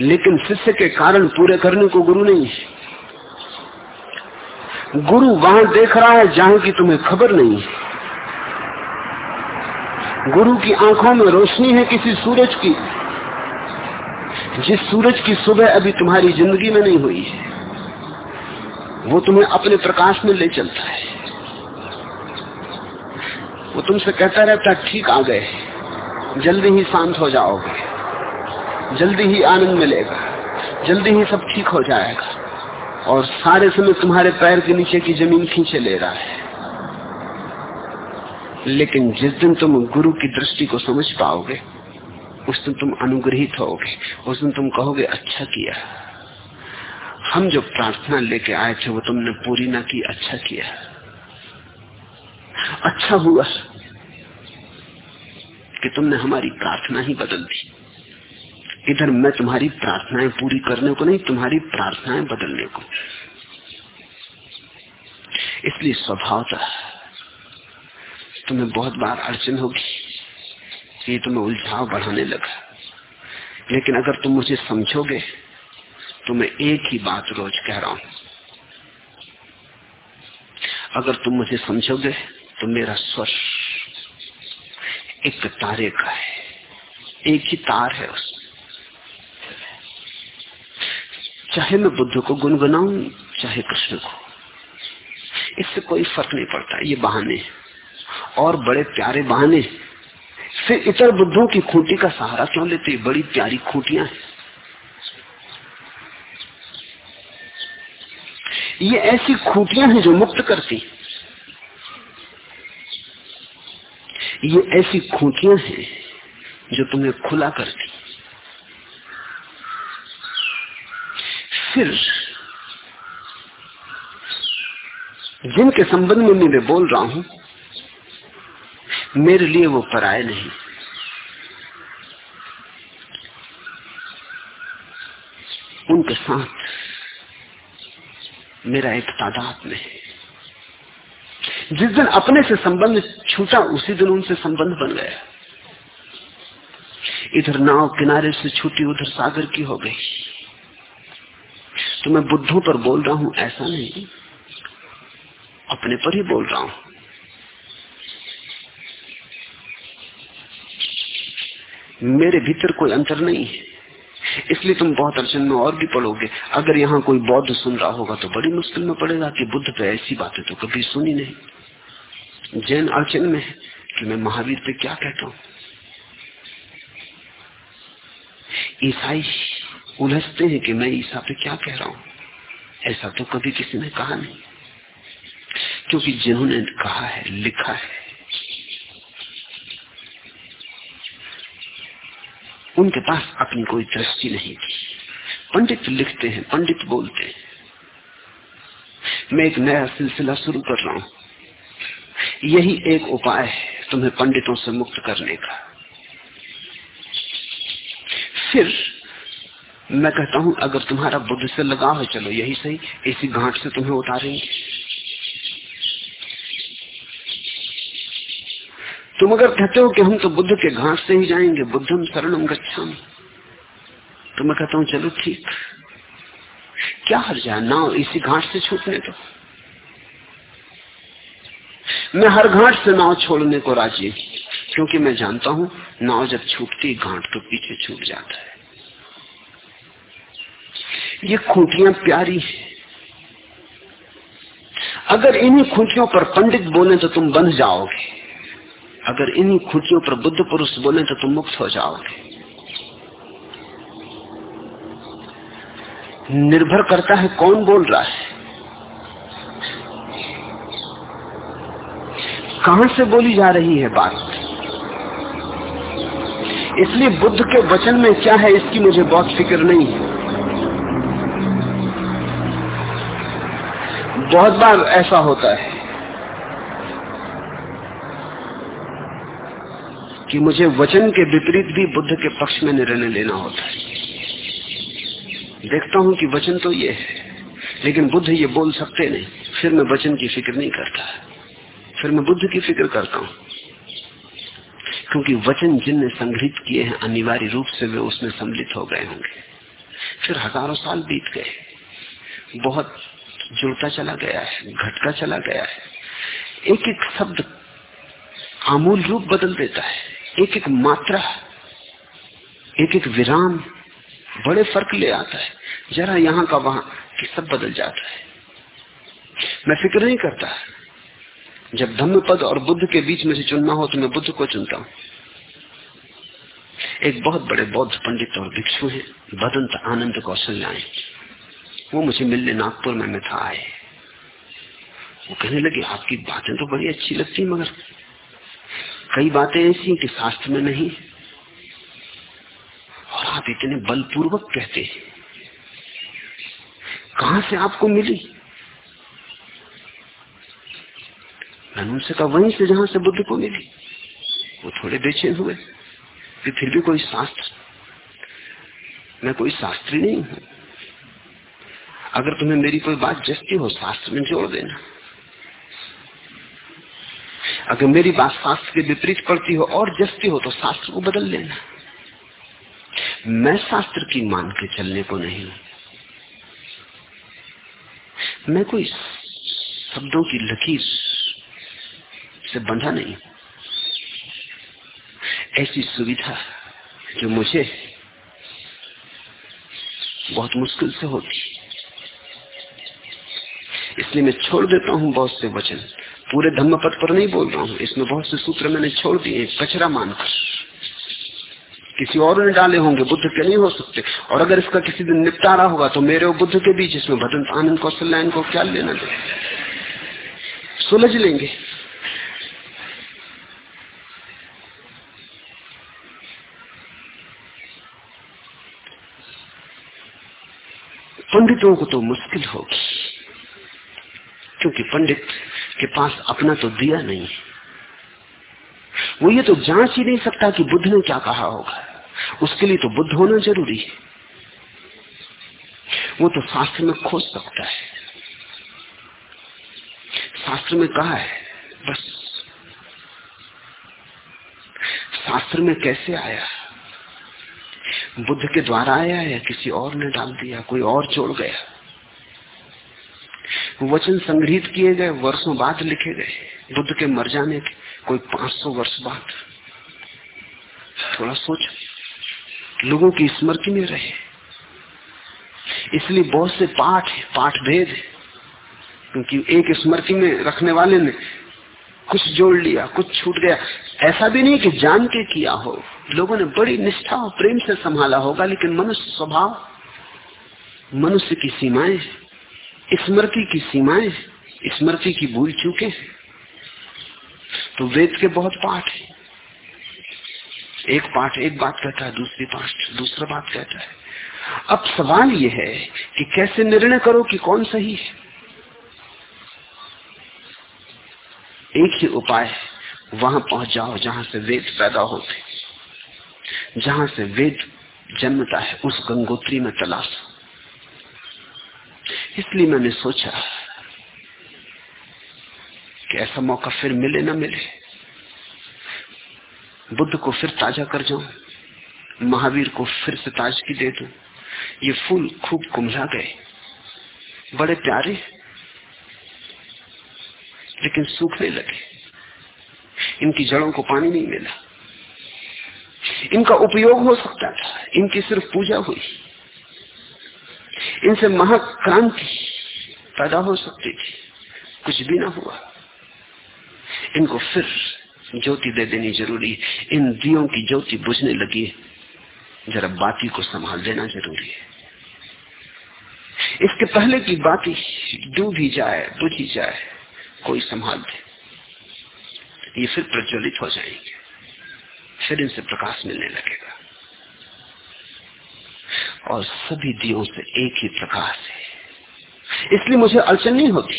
लेकिन शिष्य के कारण पूरे करने को गुरु नहीं है। गुरु वहाँ देख रहा है जहाँ की तुम्हें खबर नहीं है। गुरु की आँखों में रोशनी है किसी सूरज की। जिस सूरज की सुबह अभी तुम्हारी ज़िंदगी में नहीं हुई है, वो तुम्हें अपने प्रकाश में ले चलता है। वो तुमसे कहता रहता, ठीक आ गए, जल्दी ही शांत हो जाओगे, जल्दी ही आनंद मिलेगा, जल्दी ही सब ठीक हो जाएगा, और सारे समय तुम्हारे पैर के नीचे की ज़मीन खींचे ले रहा है। लेकिन जिस दिन तुम गुरु की दृष्टि को समझ पाओगे, उस दिन तुम अनुग्रहित होगे, उस दिन तुम कहोगे अच्छा किया। हम जो प्रार्थना लेके आए थे, वो तुमने पूरी ना की अच्छा किया। अच्छा हुआ कि तुमने हमारी प्रार्थना ही बदल दी। इधर मैं तुम्हारी प्रार्थनाएँ पूरी करने को नहीं, तुम्हारी प्रार्थनाएँ बदलने को। इसलिए स्वभावता तुम्हें बहुत बार अड़चन होगी। ये तुम्हें उलझाव बढ़ाने लगा। लेकिन अगर तुम मुझे समझोगे तो मैं एक ही बात रोज कह रहा हूँ। अगर तुम मुझे समझोगे तो मेरा स्वर एक तारे का है। एक ही तार है उसमें चाहे मैं बुद्ध को गुनगुनाऊं, चाहे कृष्ण को। इससे कोई फ़र्क नहीं पड़ता, ये बहाने और बड़े प्यारे बहाने। से इतर बुद्धों की खूंटी का सहारा क्यों लेते? बड़ी प्यारी खूंटियाँ हैं। ये ऐसी खूंटियाँ हैं जो मुक्त करती। ये ऐसी खूंटियाँ हैं जो तुम्हें खुला करती। फिर जिनके संबंध में मैं बोल रहा हूँ मेरे लिए वो पराये नहीं। उनके साथ मेरा एक तादाद में है। जिस दिन अपने से संबंध छूटा, उसी दिन उनसे संबंध बन गया। इधर नाव किनारे से छूटी, उधर सागर की हो गई। तो मैं बुद्धों पर बोल रहा हूँ, ऐसा नहीं। अपने पर ही बोल रहा हूँ। मेरे भीतर कोई अंतर नहीं है। इसलिए तुम बहुत अड़चन में और भी पढ़ोगे अगर यहाँ कोई बौद्ध सुन रहा होगा तो बड़ी मुश्किल में पड़ेगा कि बुद्ध पे ऐसी बातें तो कभी सुनी नहीं। जैन अड़चन में है कि मैं महावीर पे क्या कहता हूँ? ईसाई उलझते हैं कि मैं ईसा पे क्या कह रहा हूँ? ऐसा तो कभी किसी ने कहा नहीं। क्योंकि जिन्होंने कहा है, लिखा है उनके पास अपनी कोई दृष्टि नहीं थी। पंडित लिखते हैं, पंडित बोलते हैं। मैं एक नया सिलसिला शुरू कर रहा हूँ। यही एक उपाय है तुम्हें पंडितों से मुक्त करने का। फिर मैं कहता हूँ, अगर तुम्हारा बुद्ध से लगाव है, चलो यही सही, इसी घाट से तुम्हें उतारेंगे। तुम अगर कहते हो कि हम तो बुद्ध के घाट से ही जाएँगे, बुद्धम शरणम गच्छाम। तो मैं कहता हूँ, चलो ठीक। क्या हर जाए नाव इसी घाट से छूटने दो मैं हर घाट से नाव छोड़ने को राज़ी क्योंकि मैं जानता हूँ, नाव जब छूटती, घाट तो पीछे छूट जाता है। ये खूंटियाँ प्यारी है। अगर इन्हीं खूंटियों पर पंडित बोले तो तुम बंध जाओगे। अगर इन्हीं खूंटियों पर बुद्ध पुरुष बोले तो तुम मुक्त हो जाओगे। निर्भर करता है कौन बोल रहा है। कहाँ से बोली जा रही है बात? इसलिए बुद्ध के वचन में क्या है इसकी मुझे बहुत फ़िक्र नहीं है। बहुत बार ऐसा होता है। कि मुझे वचन के विपरीत भी बुद्ध के पक्ष में निर्णय लेना होता है। देखता हूँ कि वचन तो ये है, लेकिन बुद्ध ये बोल सकते नहीं। फिर मैं वचन की फ़िक्र नहीं करता। फिर मैं बुद्ध की फ़िक्र करता हूँ। क्योंकि वचन जिनने संग्रहित किए हैं, अनिवार्य रूप से वे उसमें सम्मिलित हो गए होंगे। फिर हज़ारों साल बीत गए। बहुत जुड़ता चला गया है, घटता चला गया है। एक एक शब्द आमूल रूप बदल देता है। एक एक मात्रा, एक एक विराम बड़े फ़र्क ले आता है। जरा यहाँ का वहाँ कि सब बदल जाता है। मैं फ़िक्र नहीं करता। जब धम्म पद और बुद्ध के बीच में से चुनना हो तो मैं बुद्ध को चुनता हूँ। एक बहुत बड़े बौद्ध पंडित और भिक्षु हैं, बदंत आनंद कौशल आए वो मुझे मिलने नागपुर में मैं था आए। वो कहने लगे, आपकी बातें तो बड़ी अच्छी लगती मगर कई बातें ऐसी कि शास्त्र में नहीं और आप इतने बलपूर्वक कहते हैं। कहा से आपको मिली? मैंने उनसे कहा वहीं से जहाँ से बुद्ध को मिली, वो थोड़े बेचैन हुए कि फिर भी कोई शास्त्र। मैं कोई शास्त्री नहीं हूँ। अगर तुम्हें मेरी कोई बात जस्ती हो, शास्त्र में जोड़ देना। अगर मेरी बात शास्त्र के विपरीत पड़ती हो और जस्ती हो तो शास्त्र को बदल लेना। मैं शास्त्र की मान के चलने को नहीं हूँ। मैं कोई शब्दों की लकीर से बंधा नहीं। ऐसी सुविधा जो मुझे बहुत मुश्किल से होती। इसलिए मैं छोड़ देता हूँ बहुत से वचन। पूरे धम्म पद पर नहीं बोल रहा हूँ। इसमें बहुत से सूत्र मैंने छोड़ दिए, कचरा मानकर। किसी और ने डाले होंगे, बुद्ध के नहीं हो सकते। और अगर इसका किसी दिन निपटारा होगा तो मेरे और बुद्ध के बीच इसमें भदन आनंद कौशल्या को क्या लेना दे सुलझ लेंगे। पंडितों को तो मुश्किल होगी, क्योंकि पंडित के पास अपना तो दिया नहीं। वो ये तो जाँच ही नहीं सकता कि बुद्ध ने क्या कहा होगा। उसके लिए तो बुद्ध होना ज़रूरी है। वो तो शास्त्र में खोज सकता है। शास्त्र में कहा है, बस। शास्त्र में कैसे आया? बुद्ध के द्वारा आया या किसी और ने डाल दिया, कोई और जोड़ गया? वचन संग्रहित किए गए, वर्षों बाद लिखे गए, बुद्ध के मर जाने के, कोई 500 वर्ष बाद। थोड़ा सोच, लोगों की स्मृति में रहे। इसलिए बहुत से पाठ है, पाठ भेद है, क्योंकि एक स्मृति में रखने वाले ने कुछ जोड़ लिया, कुछ छूट गया। ऐसा भी नहीं कि जान के किया हो। लोगों ने बड़ी निष्ठा और प्रेम से संभाला होगा, लेकिन मनुष्य स्वभाव, मनुष्य की सीमाएँ स्मृति की सीमाएँ, स्मृति की भूल चूके हैं। तो वेद के बहुत पाठ है। एक पाठ एक बात कहता है, दूसरी पाठ दूसरा बात कहता है। अब सवाल यह है कि कैसे निर्णय करो कि कौन सही है? एक ही उपाय है, वहाँ पहुँच जाओ जहाँ से वेद पैदा होते जहाँ से वेद जन्मता है, उस गंगोत्री में तलाश इसलिए मैंने सोचा कि ऐसा मौका फिर मिले ना मिले। बुद्ध को फिर ताज़ा कर जाऊँ, महावीर को फिर से ताजगी दे दू। ये फूल खूब कुमला गए। बड़े प्यारे, लेकिन सूखने लगे। इनकी जड़ों को पानी नहीं मिला। इनका उपयोग हो सकता था। इनकी सिर्फ़ पूजा हुई। इनसे महाक्रांति पैदा हो सकती थी। कुछ भी ना हुआ। इनको फिर ज्योति दे देनी ज़रूरी। इन दियों की ज्योति बुझने लगी। जरा बाती को संभाल देना ज़रूरी है। इसके पहले की बाती डूब ही जाए, बुझ ही जाए, कोई संभाल दे। ये फिर प्रज्वलित हो जाएँगे। फिर इनसे प्रकाश मिलने लगेगा। और सभी दियों से एक ही प्रकाश है इसलिए मुझे अड़चन नहीं होती।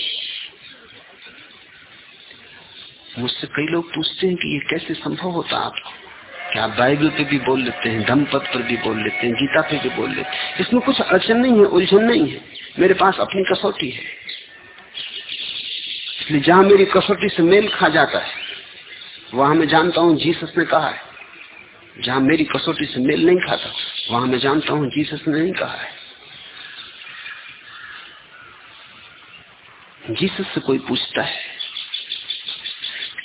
मुझसे कई लोग पूछते हैं कि ये कैसे संभव होता आप क्या आप बाइबल पे भी बोल लेते हैं धमपद पर भी बोल लेते हैं, गीता पे भी बोल लेते हैं? इसमें कुछ अड़चन नहीं है, उलझन नहीं है। मेरे पास अपनी कसौटी है। इसलिए जहाँ मेरी कसौटी से मेल खा जाता है, वहाँ मैं जानता हूँ, जीसस ने कहा है, जहाँ मेरी कसौटी से मेल नहीं खाता वहाँ मैं जानता हूँ जीसस ने नहीं कहा है। जीसस से कोई पूछता है,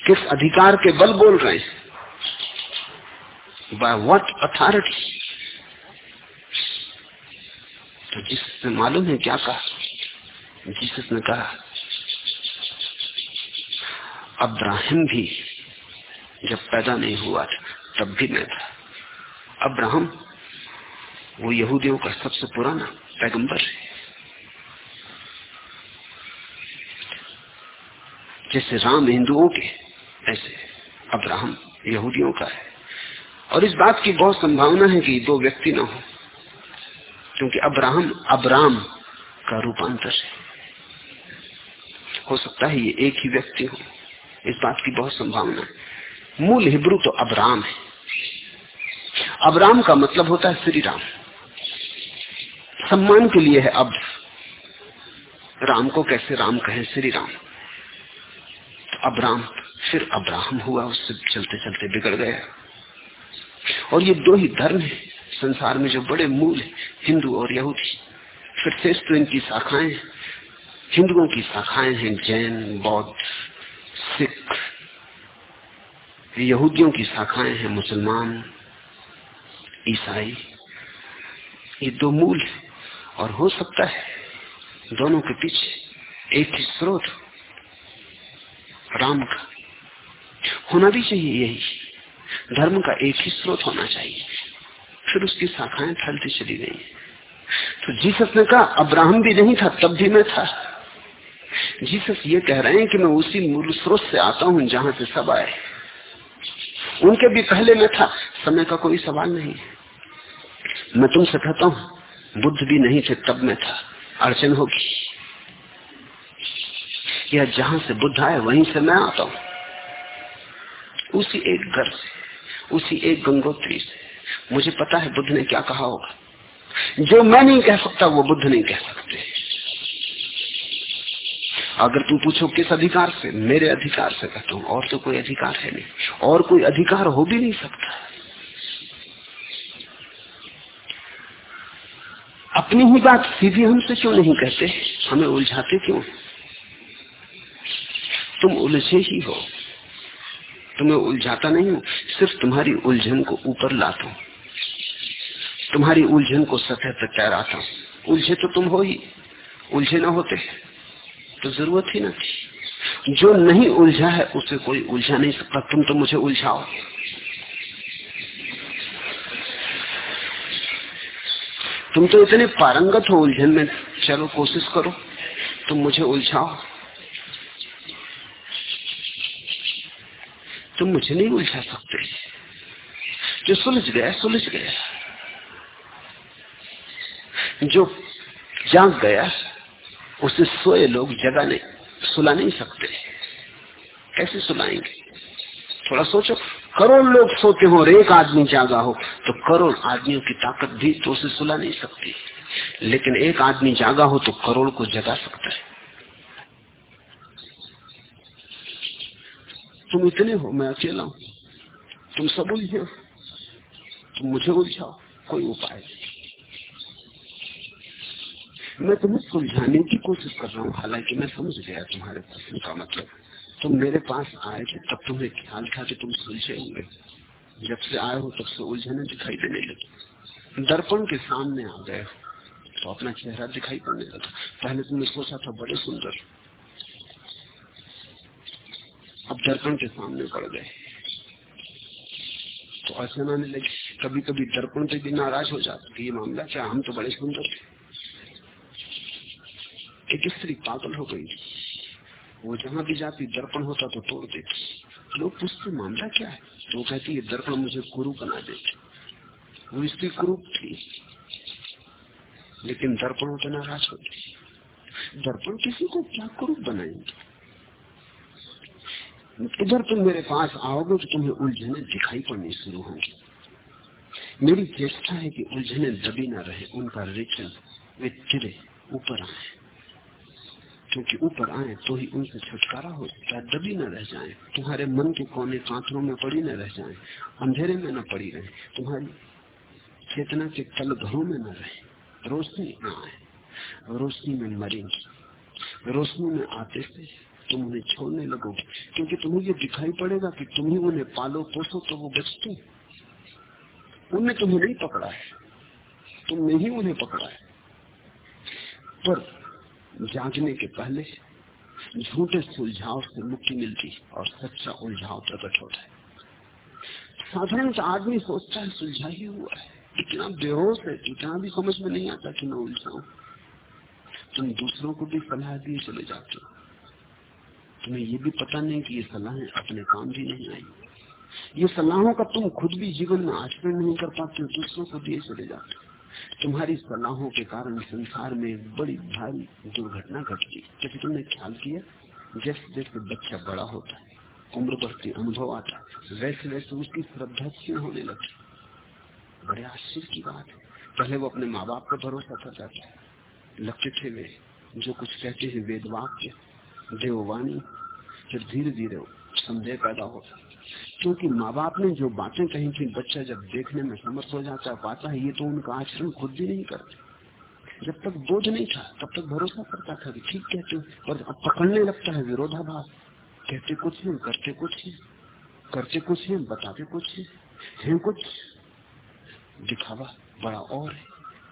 किस अधिकार के बल बोल रहे हैं? बाय वट अथॉरिटी तो जिससे मालूम है क्या कहा। जीसस ने कहा, अब्राहिम भी जब पैदा नहीं हुआ था, तब भी मैं था। अब्राहम वो यहूदियों का सबसे पुराना पैगंबर है। जैसे राम हिंदुओं के, ऐसे अब्राहम यहूदियों का है। और इस बात की बहुत संभावना है कि दो व्यक्ति ना हो, क्योंकि अब्राहम, अब्राम का रूपांतर है। हो सकता है ये एक ही व्यक्ति हो, इस बात की बहुत संभावना है। मूल हिब्रू तो अब्राम है। अब्राम का मतलब होता है श्री राम सम्मान के लिए है। अब राम को कैसे राम कहे? श्री राम तो अब राम फिर अब्राहम हुआ, उससे चलते चलते बिगड़ गया। और ये दो ही धर्म है। संसार में जो बड़े मूल है, हिंदू और यहूदी। फिर शेष तो इनकी शाखाएँ हिंदुओं की शाखाएँ हैं, जैन, बौद्ध, सिख। यहूदियों की शाखाएँ हैं, मुसलमान, ईसाई। ये दो मूल है। और हो सकता है दोनों के पीछे एक ही स्रोत राम का। होना भी चाहिए यही। धर्म का एक ही स्रोत होना चाहिए। फिर उसकी शाखाएँ फैलती चली गई। तो जीसस ने कहा, अब्राहम भी नहीं था, तब भी मैं था। जीसस ये कह रहे हैं कि मैं उसी मूल स्रोत से आता हूँ जहाँ से सब आए। उनके भी पहले में था। समय का कोई सवाल नहीं मैं तुमसे कहता हूँ बुद्ध भी नहीं थे, तब में था। अड़चन होगी। या जहाँ से बुद्ध आए, वहीं से मैं आता हूँ। उसी एक घर से, उसी एक गंगोत्री से। मुझे पता है बुद्ध ने क्या कहा होगा। जो मैं नहीं कह सकता, वो बुद्ध नहीं कह सकते। अगर तू पूछो किस अधिकार से, मेरे अधिकार से कहता हूँ और तो कोई अधिकार है नहीं। और कोई अधिकार हो भी नहीं सकता। अपनी ही बात सीधी हमसे क्यों नहीं कहते? हमें उलझाते क्यों? तुम उलझे ही हो। तुम्हें उलझाता नहीं हूँ, सिर्फ़ तुम्हारी उलझन को ऊपर लाता हूँ। तुम्हारी उलझन को सतह तक ठहराता हूँ। उलझे तो तुम हो ही। उलझे ना होते तो ज़रूरत ही ना थी। जो नहीं उलझा है, उसे कोई उलझा नहीं सकता। तुम तो मुझे उलझाओ। तुम तो इतने पारंगत हो उलझन में। चलो, कोशिश करो। तुम मुझे उलझाओ। तुम मुझे नहीं उलझा सकते। जो सुलझ गया सुलझ गया। जो जाग गया, उसे सोए लोग जगा नहीं सुला नहीं सकते। कैसे सुलाएँगे? थोड़ा सोचो। करोड़ लोग सोते हो और एक आदमी जागा हो तो करोड़ आदमियों की ताकत भी तो उसे सुला नहीं सकती। लेकिन एक आदमी जागा हो तो करोड़ को जगा सकता है। तुम इतने हो, मैं अकेला हूँ। तुम सब उलझे हो। तुम मुझे उलझाओ, कोई उपाय नहीं। मैं तुम्हें सुलझाने की कोशिश कर रहा हूँ, हालाँकि मैं समझ गया तुम्हारे प्रश्न का मतलब। तुम मेरे पास आए थे, तब तुम्हें ख्याल था कि तुम सुलझे होंगे। जब से आए हो, तब से उलझने दिखाई देने लगी। दर्पण के सामने आ गए तो अपना चेहरा दिखाई पड़ने लगा। पहले तुमने सोचा था, बड़े सुंदर। अब दर्पण के सामने पड़ गए। तो अड़चन आने लगी कभी कभी दर्पण पे भी नाराज़ हो जाते ये मामला क्या, हम तो बड़े सुंदर थे। एक स्त्री पागल हो गई वो जहाँ भी जाती, दर्पण होता तो तोड़ देती। लोग पूछते, मामला क्या है? तो वो कहती है दर्पण मुझे गुरु बना देते। वो स्त्री कुरूप थी, लेकिन दर्पण होते नाराज़ होती दर्पण किसी को क्या कुरूप बनाएँगे? इधर तुम मेरे पास आओगे तो तुम्हें उलझने दिखाई पड़नी शुरू होंगी। मेरी चेष्टा है कि उलझने दबी ना रहे, उनका रिचन वे चिरे ऊपर आए। क्योंकि ऊपर आए तो ही उनसे छुटकारा हो सकता है दबी न रह जाए। तुम्हारे मन के कोने कांतरों में पड़ी न रह जाए। अंधेरे में न पड़ी रहे। तुम्हारी चेतना के तल घरों में न रहे। रोशनी न आए। रोशनी में मरेंगी। रोशनी में आते से तुम उन्हें छोड़ने लगोगे। क्योंकि तुम्हें ये दिखाई पड़ेगा कि तुम ही उन्हें पालो, पोसो तो वो बचते उनने तुम्हें नहीं पकड़ा है। तुमने ही उन्हें पकड़ा है। पर जागने के पहले झूठे सुलझाव से मुक्ति मिलती और सच्चा उलझाव प्रकट होता है। साधारण आदमी सोचता है सुलझा ही हुआ है। इतना बेहोश है, इतना भी समझ में नहीं आता कि मैं उलझाऊ। तुम दूसरों को भी सलाह दिए चले जाते हो। तुम्हें ये भी पता नहीं कि ये सलाहें अपने काम भी नहीं आई। ये सलाहों का तुम खुद भी जीवन में आचरण नहीं कर पाते दूसरों को दिए चले जाते तुम्हारी सलाहों के कारण संसार में बड़ी भारी दुर्घटना घटती क्योंकि तुमने ख्याल किया, जैसे जैसे बच्चा बड़ा होता है, उम्र बढ़ती अनुभव आता है, वैसे वैसे उसकी श्रद्धा क्षीण होने लगती बड़े आश्चर्य की बात है। पहले वो अपने माँ बाप पर भरोसा कर जाता है लगते थे वे जो कुछ कहते हैं वेदवाक्य, देववाणी, फिर धीरे धीरे संदेह पैदा होता क्योंकि माँ बाप ने जो बातें कही थी बच्चा जब देखने में समर्थ हो जाता है पाता है ये तो उनका आचरण खुद भी नहीं करते। जब तक बोझ नहीं था तब तक भरोसा करता था ठीक कहते पर अब पकड़ने लगता है विरोधाभास। कहते कुछ नहीं करते कुछ नहीं करते कुछ है बताते कुछ है, है कुछ। दिखावा बड़ा और है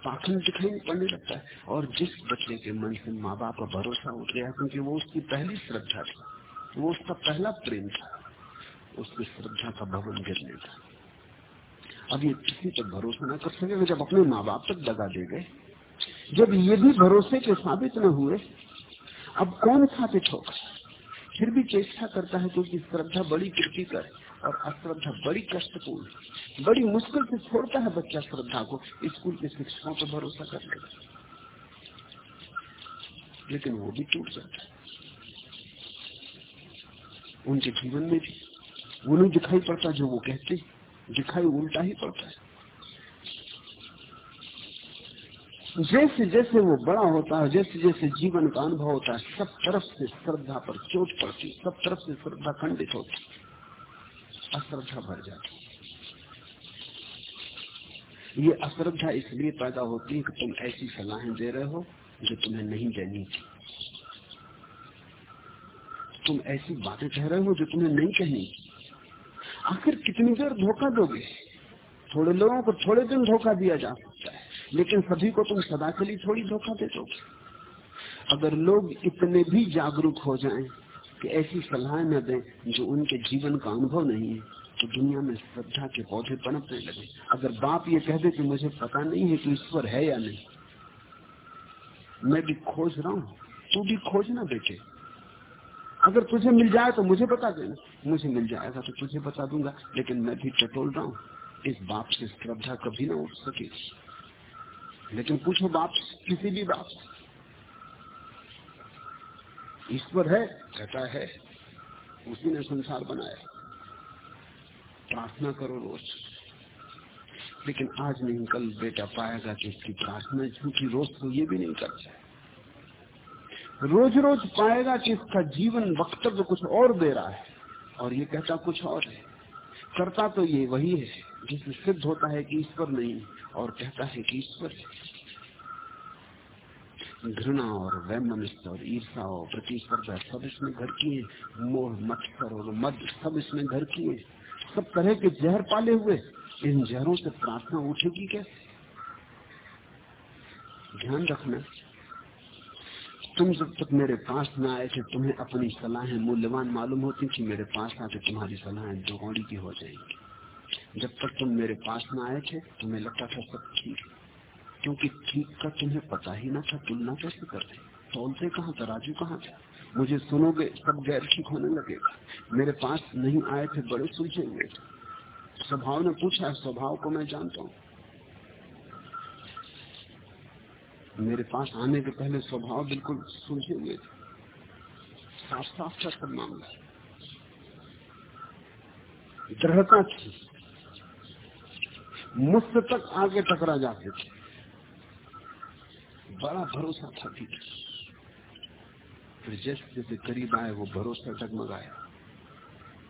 पाखंड दिखाई पड़ने लगता है। और जिस बच्चे के मन से माँ बाप का भरोसा उठ गया क्योंकि वो उसकी पहली श्रद्धा थी वो उसका पहला प्रेम था। उसकी श्रद्धा का भवन गिरने था। अब ये किसी पर भरोसा ना कर सके जब अपने माँ बाप तक दगा दे गए। जब ये भी भरोसे के साबित न हुए, अब कौन साबित होगा? फिर भी चेष्टा करता है क्योंकि श्रद्धा बड़ी कृति कर और अश्रद्धा बड़ी कष्टपूर्ण बड़ी मुश्किल से छोड़ता है बच्चा श्रद्धा को, स्कूल के शिक्षकों पर भरोसा कर लेता लेकिन वो भी टूट जाता है। उनके जीवन में भी वो नहीं दिखाई पड़ता जो वो कहते दिखाई उल्टा ही पड़ता है। जैसे जैसे वो बड़ा होता है, जैसे जैसे जीवन का अनुभव होता है, सब तरफ़ से श्रद्धा पर चोट पड़ती सब तरफ़ से श्रद्धा खंडित होती अश्रद्धा भर जाती ये अश्रद्धा इसलिए पैदा होती है कि तुम ऐसी सलाहें दे रहे हो जो तुम्हें नहीं देनी थी तुम ऐसी बातें कह रहे हो जो तुम्हें नहीं कहनी आखिर कितनी देर धोखा दोगे? थोड़े लोगों को थोड़े दिन धोखा दिया जा सकता है, लेकिन सभी को तुम सदा के लिए थोड़ी धोखा दे दोगे। अगर लोग इतने भी जागरूक हो जाएँ कि ऐसी सलाह न दें जो उनके जीवन का अनुभव नहीं है तो दुनिया में श्रद्धा के पौधे पनपने लगे। अगर बाप ये कह दे कि मुझे पता नहीं है कि ईश्वर है या नहीं, मैं भी खोज रहा हूँ, तू भी खोजना बेटे। अगर तुझे मिल जाए तो मुझे बता देना। मुझे मिल जाएगा तो तुझे बता दूँगा, लेकिन मैं भी टटोल रहा हूँ। इस बाप से श्रद्धा कभी ना उठ सकेगी लेकिन पूछो बाप किसी भी बाप ईश्वर है कहता है, उसी ने संसार बनाया। प्रार्थना करो रोज। लेकिन आज नहीं, कल बेटा पाएगा कि इसकी प्रार्थना झूठी रोज तो ये भी नहीं करता है। रोज रोज पाएगा कि इसका जीवन वक्तव्य कुछ और दे रहा है। और ये कहता, कुछ और है। करता तो ये वही है जिससे सिद्ध होता है कि ईश्वर नहीं और कहता है कि ईश्वर घृणा और वैमनस्य और ईर्षा और प्रतिस्पर्धा सब इसमें घर की है। मोह मत्सर और मद सब इसमें घर की है। सब तरह के जहर पाले हुए इन जहरों से प्रार्थना उठेगी कैसे? ध्यान रखना। तुम जब तक मेरे पास न आए थे तुम्हें अपनी सलाहें मूल्यवान मालूम होती थी मेरे पास आके तुम्हारी सलाहें दोगौड़ी की हो जाएँगी। जब तक तुम मेरे पास न आए थे, तुम्हें लगता था सब ठीक क्योंकि ठीक का तुम्हें पता ही ना था तुलना कैसे कर रहे तोलते कहाँ था, राजू कहाँ था? मुझे सुनोगे, सब गैर ठीक होने लगेगा। मेरे पास नहीं आए थे, बड़े सुलझे हुए थे। स्वभाव ने पूछा, स्वभाव को मैं जानता हूँ। मेरे पास आने के पहले स्वभाव बिल्कुल सुलझे हुए थे। साफ़ साफ़ था, सब मामला दृढ़ता थी। मुझसे तक आगे टकरा जाते थे। बड़ा भरोसा था भी फिर जैसे जैसे करीब आए, वो भरोसा डगमगाया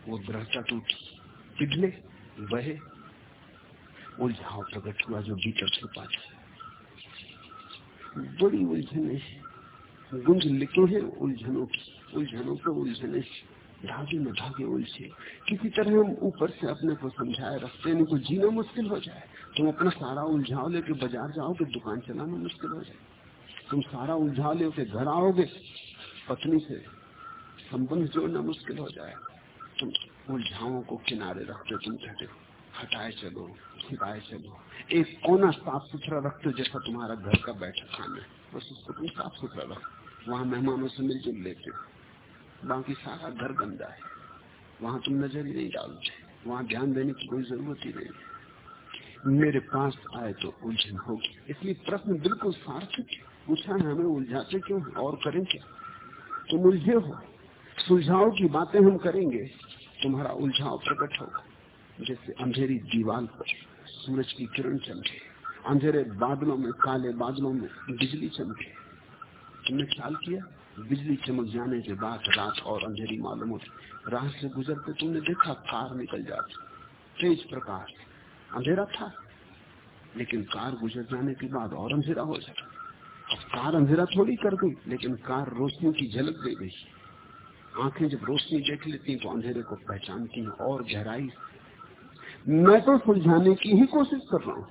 वो दृढ़ता टूटी। पिघले बहे, उलझाव प्रकट हुआ जो भीतर छुपा था। बड़ी उलझने गुंज लिखे हैं उलझनों की। उलझनों पर उलझने धागे में धागे उलझे। किसी तरह हम ऊपर से अपने को समझाए रखते नहीं को जीना मुश्किल हो जाए, तुम अपना सारा उलझाव लेके बाज़ार जाओगे, दुकान चलाना मुश्किल हो जाए। तुम सारा उलझाव लेके घर आओगे, पत्नी से संबंध जोड़ना मुश्किल हो जाए। तुम उलझाओं को किनारे रखते, तुम कहते, हटाए चलो। छिपाए चलो। एक कोना साफ़ सुथरा रखते जैसा तुम्हारा घर का बैठक खाना है। बस उसको तुम साफ़ सुथरा रखो। वहाँ मेहमानों से मिलजुल लेते हो। बाकी सारा घर गंदा है। वहाँ तुम नज़र ही नहीं डालते वहाँ ध्यान देने की कोई ज़रूरत ही नहीं मेरे पास आए तो उलझन होगी। इसलिए प्रश्न बिल्कुल सार्थक पूछा है हमें उलझाते क्यों और करें क्या? तुम उलझे हो। सुलझाव की बातें हम करेंगे। तुम्हारा उलझाव प्रकट होगा। जैसे अंधेरी दीवार पर। सूरज की किरण चमके, अंधेरे बादलों में, काले बादलों में बिजली चमके। तुमने ख्याल किया, बिजली चमक जाने के बाद रात और अंधेरी मालूम होती। रात से गुजरते तुमने देखा कार निकल जाती। तेज प्रकाश, अंधेरा था। लेकिन कार गुजर जाने के बाद और अंधेरा हो जाता। अब कार अंधेरा थोड़ी कर गई, लेकिन कार रोशनी की झलक दे गई आँखें जब रोशनी देख लेती तो अंधेरे को पहचानती और गहराई मैं तो सुलझाने की ही कोशिश कर रहा हूँ।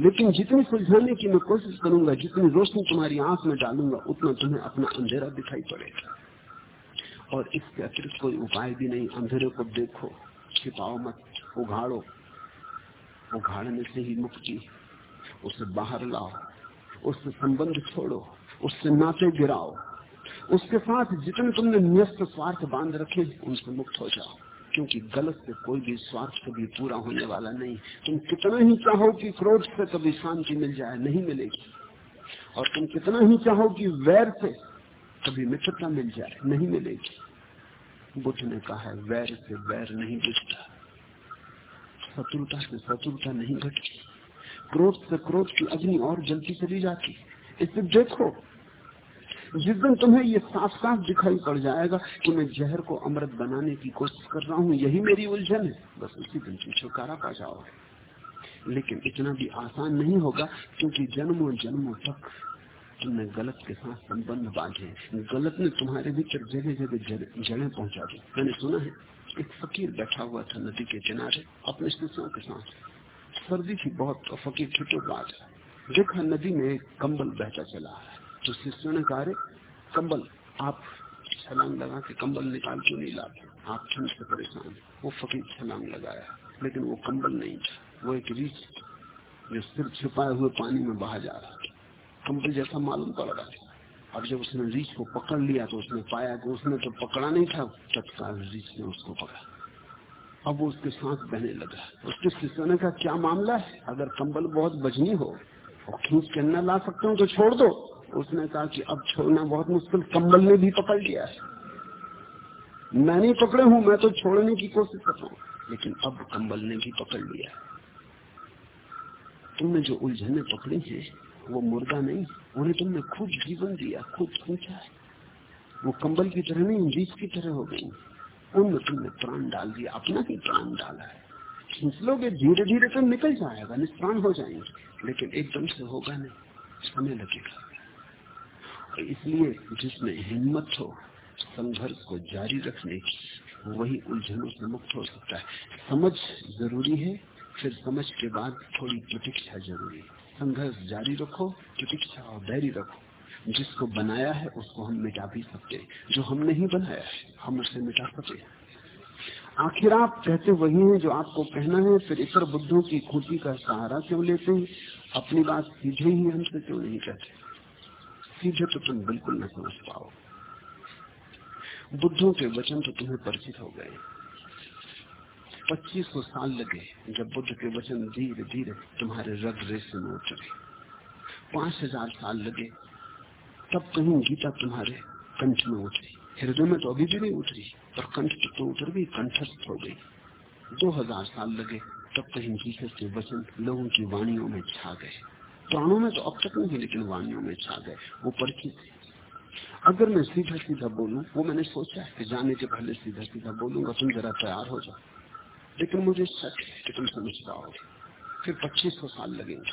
लेकिन जितनी सुलझाने की मैं कोशिश करूँगा, जितनी रोशनी तुम्हारी आँख में डालूँगा, उतना तुम्हें अपना अंधेरा दिखाई पड़ेगा। और इसके अतिरिक्त कोई उपाय भी नहीं। अंधेरे को देखो, छिपाओ मत, उघाड़ो। उघाड़ने से ही मुक्ति। उसे बाहर लाओ, उससे संबंध छोड़ो, उससे नाते गिराओ। उसके साथ जितने तुमने न्यस्त स्वार्थ बाँध रखे, उनसे मुक्त हो जाओ। क्योंकि गलत से कोई भी स्वार्थ कभी पूरा होने वाला नहीं। तुम कितना ही चाहो कि क्रोध से कभी शांति मिल जाए, नहीं मिलेगी। और तुम कितना ही चाहो कि वैर से कभी मित्रता मिल जाए, नहीं मिलेगी। बुद्ध ने कहा है, वैर से वैर नहीं बुझता। शत्रुता से शत्रुता नहीं घटती। क्रोध से क्रोध की अग्नि और जल्दी चली जाती। इसे देखो जिस दिन तुम्हें ये साफ़ साफ़ दिखाई पड़ जाएगा कि मैं जहर को अमृत बनाने की कोशिश कर रहा हूँ, यही मेरी उलझन है। बस उसी दिन तुम छुटकारा पा जाओगे। लेकिन इतना भी आसान नहीं होगा, क्योंकि जन्मों जन्मों तक तुमने गलत के साथ संबंध बांधे गलत ने तुम्हारे भीतर जगह जगह जड़े पहुँचा दी। मैंने सुना है, एक फकीर बैठा हुआ था नदी के किनारे, अपने शिष्यों के साथ। सर्दी थी बहुत फकीर छुट्टो बात देखा नदी में एक कंबल बहता चला है। तो शिष्यों ने कहा कंबल। आप छलांग लगा के कंबल निकाल क्यों नहीं लाते आप ठंड से परेशान वो फकीर छलांग लगाया लेकिन वो कंबल नहीं था। वो एक रीच जो सिर छिपाए हुए पानी में बहा जा रहा था। कंबल जैसा मालूम पड़ रहा था। अब जब उसने रीच को पकड़ लिया तो उसने पाया कि उसने तो पकड़ा नहीं था। तत्काल रीच ने उसको पकड़ा। अब वो उसके सांस बहने लगा। उसके शिष्यों ने कहा क्या मामला है? अगर कंबल बहुत बजनी हो और खींच के ला सकते हो तो छोड़ दो। उसने कहा कि अब छोड़ना बहुत मुश्किल कम्बल ने भी पकड़ लिया है। मैं नहीं पकड़े हूँ, मैं तो छोड़ने की कोशिश कर रहा हूँ। लेकिन अब कंबल ने भी पकड़ लिया तुमने जो उलझने पकड़ी है, वो मुर्दा नहीं, उन्हें तुमने खुद जीवन दिया खुद पूछा है। वो कंबल की तरह नहीं बीज की तरह हो गई। उनमें तुमने प्राण डाल दिया, अपना ही प्राण डाला है। खींच धीरे धीरे तो निकल जाएगा, निष्प्राण हो जाएँगे। लेकिन एकदम से होगा नहीं, समय लगेगा। इसलिए जिसमें हिम्मत हो, संघर्ष को जारी रखने की, वही उलझनों से मुक्त हो सकता है। समझ ज़रूरी है, फिर समझ के बाद थोड़ी प्रतीक्षा ज़रूरी है। संघर्ष जारी रखो, प्रतीक्षा और धैर्य रखो। जिसको बनाया है, उसको हम मिटा भी सकते जो हम नहीं बनाया है, हम उसे मिटा सकते आखिर आप कहते वही हैं जो आपको कहना है, फिर इतर बुद्धों की खूटी का सहारा क्यों लेते हैं? अपनी बात सीधे ही हमसे क्यों नहीं कहते? सीधे तो तुम बिल्कुल न समझ पाओ। बुद्धों के वचन तो तुम्हें परिचित हो गए। पच्चीस सौ साल लगे जब बुद्ध के वचन धीरे धीरे तुम्हारे रग रेसे में उतरे। पाँच हज़ार साल लगे, तब कहीं गीता तुम्हारे कंठ में उतरी। हृदय में तो अभी भी नहीं उतरी, पर कंठ तो उतर गई, कंठस्थ हो गई। दो हज़ार साल लगे, तब कहीं जीसस के वचन लोगों की वाणियों में छा गए। प्राणों में तो अब तक नहीं, लेकिन वाणियों में छा गए, वो परिचित अगर मैं सीधा सीधा बोलूँ, वो मैंने सोचा है कि जाने के पहले सीधा सीधा बोलूँगा, तुम जरा तैयार हो जाओ। लेकिन मुझे शक है कि तुम समझ पाओगे फिर पच्चीस सौ साल लगेंगे।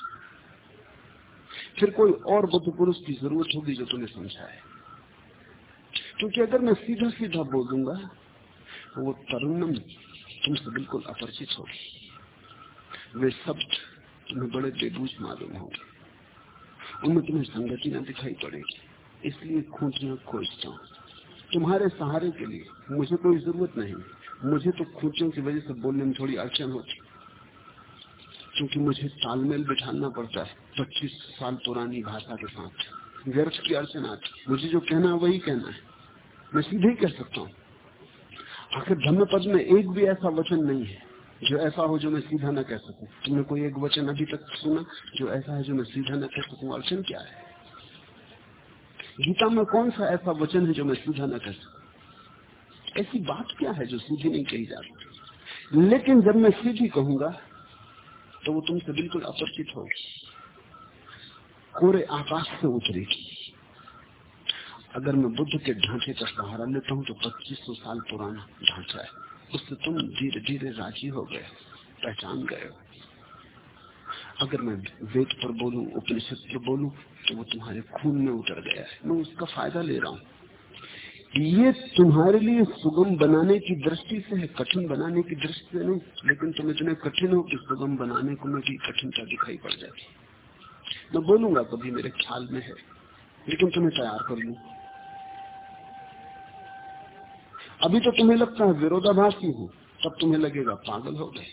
फिर कोई और बुद्ध पुरुष की ज़रूरत होगी जो तुम्हें समझाए। क्योंकि अगर मैं सीधा सीधा बोलूँगा, वो तरुणम तुमसे बिल्कुल अपरिचित होगी। वे शब्द तुम्हें बड़े बेबूझ मालूम होंगे उनमें तुम्हें संगति न दिखाई पड़ेगी इसलिए खूंटियाँ खोजता हूँ। तुम्हारे सहारे के लिए मुझे कोई ज़रूरत नहीं। मुझे तो खूंटियों की वजह से बोलने में थोड़ी अड़चन होती। क्योंकि मुझे तालमेल बिठाना पड़ता है पच्चीस साल पुरानी भाषा के साथ। व्यर्थ की अड़चन आती। मुझे जो कहना है वही कहना है। मैं सीधे ही कह सकता हूँ। आखिर धर्म पद में एक भी ऐसा वचन नहीं है। जो ऐसा हो जो मैं सीधा ना कह सकूँ। तुमने कोई एक वचन अभी तक सुना जो ऐसा है जो मैं सीधा ना कह सकूँ? अड़चन क्या है? गीता में कौन सा ऐसा वचन है जो मैं सीधा ना कह सकूँ? ऐसी बात क्या है जो सीधी नहीं कही जा सकती लेकिन जब मैं सीधी कहूँगा तो वो तुमसे बिल्कुल अपरिचित होगी। कोरे आकाश से उतरेगी। अगर मैं बुद्ध के ढांचे का सहारा लेता हूँ तो 2500 साल पुराना ढांचा है। उससे तुम धीरे धीरे राज़ी हो गए, पहचान गए अगर मैं वेद पर बोलूँ, उपनिषद पर बोलूँ तो वो तुम्हारे खून में उतर गया है। मैं उसका फ़ायदा ले रहा हूँ। ये तुम्हारे लिए सुगम बनाने की दृष्टि से है, कठिन बनाने की दृष्टि से नहीं, लेकिन तुम इतने कठिन हो कि सुगम बनाने को मुझे कठिनता दिखाई पड़ जाती। मैं बोलूँगा, कभी मेरे ख्याल में है, लेकिन तुम्हें तैयार कर लू। अभी तो तुम्हें लगता है विरोधाभासी हूँ, तब तुम्हें लगेगा पागल हो गए।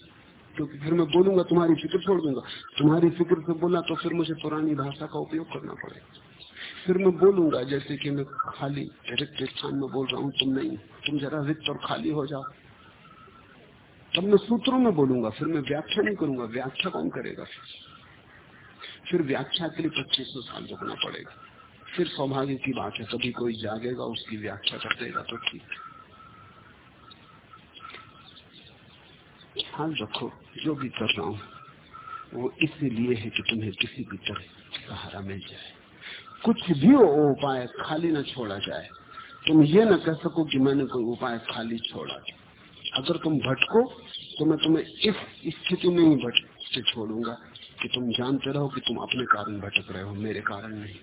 क्योंकि फिर मैं बोलूँगा, तुम्हारी फ़िक्र छोड़ दूँगा। तुम्हारी फ़िक्र से बोला तो फिर मुझे पुरानी भाषा का उपयोग करना पड़ेगा। फिर मैं बोलूँगा, जैसे कि मैं खाली रिक्त स्थान में बोल रहा हूँ, तुम नहीं, तुम जरा रिक्त और खाली हो जाओ। तब मैं सूत्रों में बोलूँगा, फिर मैं व्याख्या नहीं करूँगा, व्याख्या कौन करेगा फिर? व्याख्या के लिए पच्चीस सौ साल रुकना पड़ेगा। फिर सौभाग्य की बात है, कभी कोई जागेगा, उसकी व्याख्या कर देगा तो ठीक। ख्याल रखो, जो भी कर रहा हूँ, वो इसीलिए है कि तुम्हें किसी भी तरह सहारा मिल जाए। कुछ भी उपाय खाली न छोड़ा जाए। तुम ये ना कह सको कि मैंने कोई उपाय खाली छोड़ा अगर तुम भटको तो मैं तुम्हें इस स्थिति में ही भटक से छोड़ूँगा कि तुम जानते रहो कि तुम अपने कारण भटक रहे हो, मेरे कारण नहीं।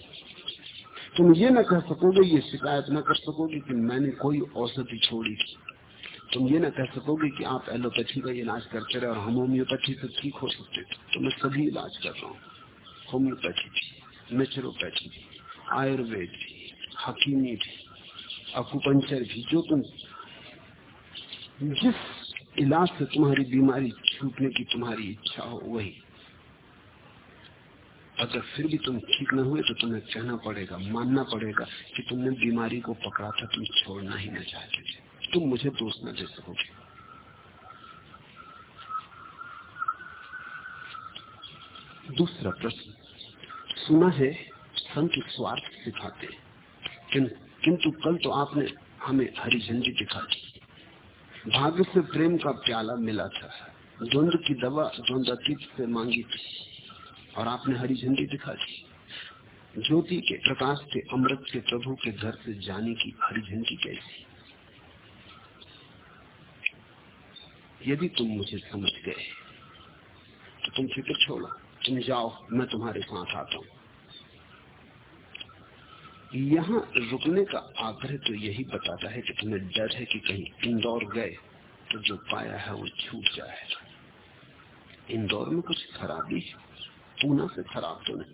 तुम ये ना कह सकोगे ये शिकायत न कर सकोगे कि मैंने कोई औषधि छोड़ी थी। तुम ये ना कह सकोगे कि आप एलोपैथी का इलाज करते रहे और हम होम्योपैथी से ठीक हो सकते तो मैं सभी इलाज कर रहा हूँ। होम्योपैथी भी नेचुरोपैथी भी, आयुर्वेद भी, हकीमी भी अकुपंचर भी, जो तुम जिस इलाज से तुम्हारी बीमारी छूटने की तुम्हारी इच्छा हो, वही। अगर फिर भी तुम ठीक न हुए तो तुम्हें कहना पड़ेगा, मानना पड़ेगा कि तुमने बीमारी को पकड़ा था, तुम छोड़ना ही न चाहते थे। तुम मुझे दोष न दे सकोगे दूसरा प्रश्न। सुना है संत स्वार्थ सिखाते। किन, किंतु कल तो आपने हमें हरी झंडी दिखा दी भाग्य से प्रेम का प्याला मिला था। द्वंद की दवा द्वंद अतीत से मांगी थी और आपने हरी झंडी दिखा दी ज्योति के प्रकाश के अमृत के प्रभु के घर से जाने की हरी झंडी कैसी? यदि तुम मुझे समझ गए तो तुम फ़िक्र छोड़ो। तुम जाओ, मैं तुम्हारे साथ आता हूँ। यहाँ रुकने का आग्रह तो यही बताता है कि तुम्हें डर है कि कहीं इंदौर गए तो जो पाया है वो छूट जाए। इंदौर में कुछ खराबी है? पूना से खराब तो नहीं।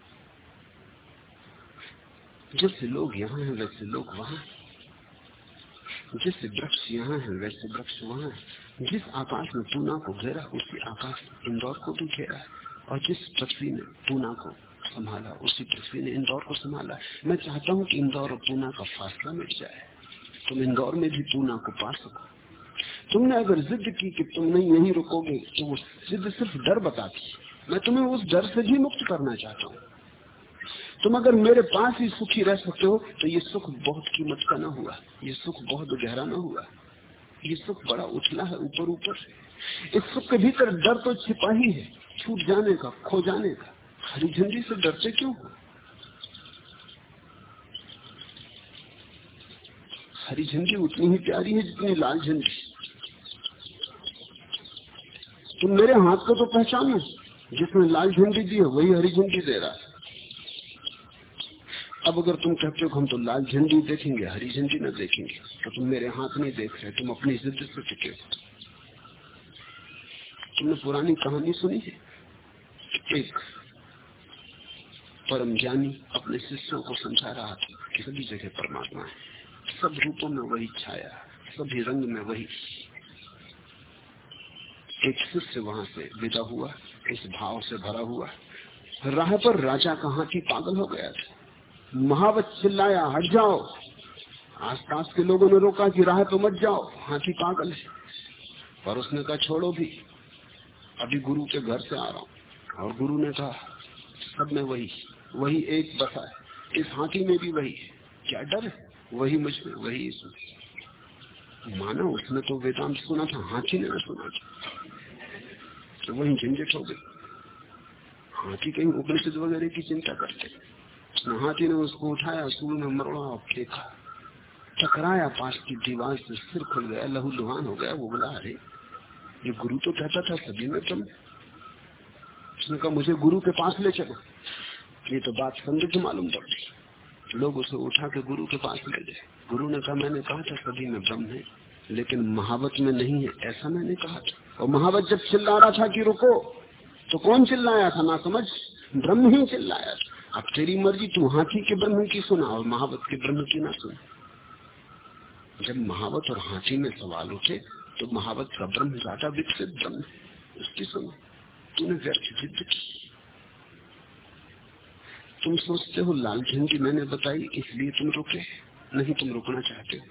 जैसे लोग यहाँ हैं, वैसे लोग वहाँ जैसे वृक्ष यहाँ है, वैसे वृक्ष वहाँ है। जिस आकाश में पूना को घेरा, उसी आकाश इंदौर को भी घेरा और जिस पृथ्वी ने पूना को संभाला, उसी पृथ्वी ने इंदौर को संभाला मैं चाहता हूँ कि इंदौर और पूना का फासला मिट जाए। तुम इंदौर में भी पूना को पा सको। तुमने अगर जिद की कि तुम नहीं यहीं रुकोगे तो वो जिद सिर्फ़ डर बताती मैं तुम्हें उस डर से भी मुक्त करना चाहता हूँ। तुम अगर मेरे पास ही सुखी रह सकते हो तो ये सुख बहुत कीमत का ना हुआ। ये सुख बहुत गहरा ना हुआ। ये सुख बड़ा उछला है, ऊपर ऊपर से। इस सुख के भीतर डर तो छिपा ही है छूट जाने का, खो जाने का। हरी झंडी से डरते क्यों हो? हरी झंडी उतनी ही प्यारी है जितनी लाल झंडी। तुम मेरे हाथ को तो पहचानो, जिसने लाल झंडी दी है, वही हरी झंडी दे रहा है। अब अगर तुम कहते हो हम तो लाल झंडी देखेंगे, हरी झंडी ना देखेंगे तो तुम मेरे हाथ नहीं देख रहे, तुम अपनी जिद से टिके तुमने पुरानी कहानी सुनी है? एक परम ज्ञानी अपने शिष्यों को समझा रहा था कि सभी जगह परमात्मा है, सब रूपों में वही छाया सभी रंग में वही। एक शिष्य वहाँ से विदा हुआ, इस भाव से भरा हुआ। राह पर राजा का हाथी पागल हो गया था। महावत चिल्लाया, हट जाओ। आसपास के लोगों ने रोका कि राह तो मत जाओ, हाथी पागल है। पर उसने कहा, छोड़ो भी। अभी गुरु के घर से आ रहा हूँ। और गुरु ने कहा, सब में वही वही एक बसा है। इस हाथी में भी वही है। क्या डर है? वही मुझमें, वही इसमें माना उसने तो वेदांत सुना था, हाथी ने ना सुना था। तो वही झंझट हो गई। हाथी कहीं उपनिषद वगैरह की चिंता करते। हाथी ने उसको उठाया सूर में मरोड़ा और फेंका। टकराया, पास की दीवार से सिर खुल गया, लहू लुहान हो गया, वो बोला, अरे, ये गुरु तो कहता था सभी में तुम। उसने कहा, मुझे गुरु के पास ले चलो। ये तो बात संदिग्ध मालूम पड़ती लोग उसे उठा के गुरु के पास ले गए। गुरु ने कहा, मैंने कहा था सभी में ब्रह्म है, लेकिन महावत में नहीं है, ऐसा मैंने कहा था। और महावत जब चिल्ला रहा था कि रुको तो कौन चिल्लाया था ना समझ? ब्रह्म ही चिल्लाया था। अब तेरी मर्ज़ी, तू हाथी के ब्रह्म की सुना, और महावत के ब्रह्म की ना सुना। जब महावत और हाथी में सवाल उठे तो महावत का ब्रह्म ज़्यादा विकसित ब्रह्म उसकी सुनो। तूने व्यर्थ जिद की। तुम सोचते हो, लाल झंडी मैंने बताई, इसलिए तुम रुके, नहीं तुम रुकना चाहते। हो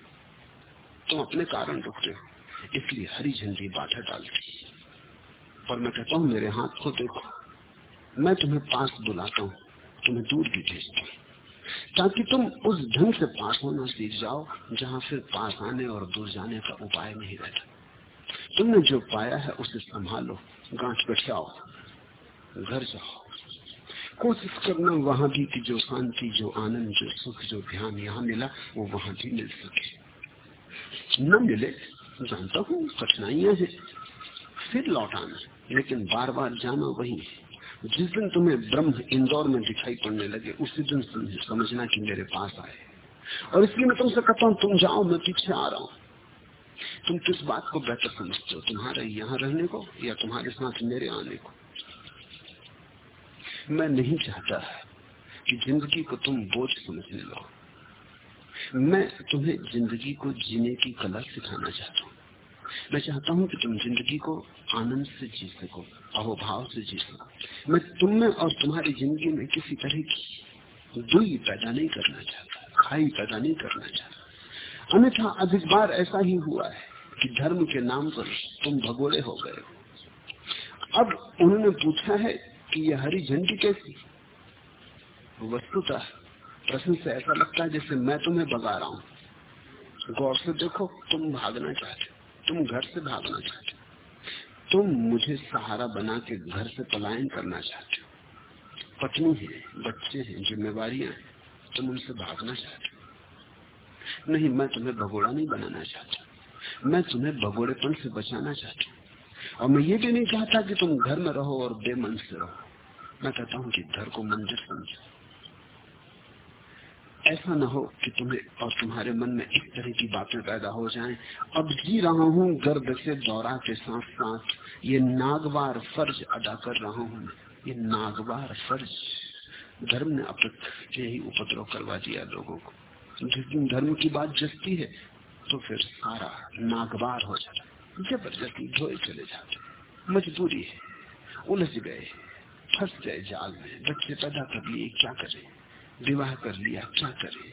तुम अपने कारण रुकते हो, इसलिए हरी झंडी बाधा डालती। पर मैं कहता हूँ, मेरे हाथ को देखो, मैं तुम्हें पास बुलाता हूँ। तुम्हें दूर भी भेजता ताकि तुम उस ढंग से पास होना सीख जाओ, जहाँ फिर पास आने और दूर जाने का उपाय नहीं रहता। तुमने जो पाया है उसे संभालो, गांठ बैठाओ, घर जाओ। कोशिश करना वहाँ भी कि जो शांति, जो आनंद, जो सुख, जो ध्यान यहाँ मिला, वो वहाँ भी मिल सके। न मिले, जानता हूँ, कठिनाइया है, फिर लौट आना, लेकिन बार बार जाना वही है। जिस दिन तुम्हें ब्रह्म इंदौर में दिखाई पड़ने लगे, उसी दिन समझना कि मेरे पास आए। और इसलिए मैं तुमसे कहता हूँ, तुम जाओ, मैं पीछे आ रहा हूँ। तुम किस बात को बेहतर समझते हो, तुम्हारे यहाँ रहने को या तुम्हारे साथ मेरे आने को? मैं नहीं चाहता कि ज़िंदगी को तुम बोझ समझने लो मैं तुम्हें ज़िंदगी को जीने की कला सिखाना चाहता हूँ। मैं चाहता हूँ कि तुम ज़िंदगी को आनंद से जी सको, अहोभाव से जी सको। मैं तुम में और तुम्हारी ज़िंदगी में किसी तरह की दुई पैदा नहीं करना चाहता, खाई पैदा नहीं करना चाहता। अन्यथा अधिक बार ऐसा ही हुआ है कि धर्म के नाम पर तुम भगोड़े हो गए हो। अब उन्होंने पूछा है कि यह हरी झंडी कैसी? वस्तुतः प्रश्न से ऐसा लगता है जैसे मैं तुम्हें भगा रहा हूँ। गौर से देखो, तुम भागना चाहते तुम घर से भागना चाहते हो। तुम मुझे सहारा बना के घर से पलायन करना चाहते हो। पत्नी है, बच्चे हैं, जिम्मेवारियाँ हैं, तुम उनसे भागना चाहते हो। नहीं, मैं तुम्हें भगोड़ा नहीं बनाना चाहता। मैं तुम्हें भगोड़ेपन से बचाना चाहता हूँ। और मैं ये भी नहीं चाहता कि तुम घर में रहो और बेमन से रहो। मैं कहता हूँ कि घर को मंदिर समझो। ऐसा ना हो कि तुम्हें और तुम्हारे मन में इस तरह की बातें पैदा हो जाएँ। अब जी रहा हूँ गर्भ से दौरा के साथ साथ ये नागवार फ़र्ज़ अदा कर रहा हूँ। ये नागवार फ़र्ज़। धर्म ने अब तक यही उपद्रव करवा दिया लोगों को। जिस दिन धर्म की बात जसती है तो फिर सारा नागवार हो जाता ज़बरदस्ती धोए चले जाते मजबूरी है। उलझ गए फंस गए जाल में। बच्चे पैदा कर लिए, क्या करें? विवाह कर लिया, क्या करे?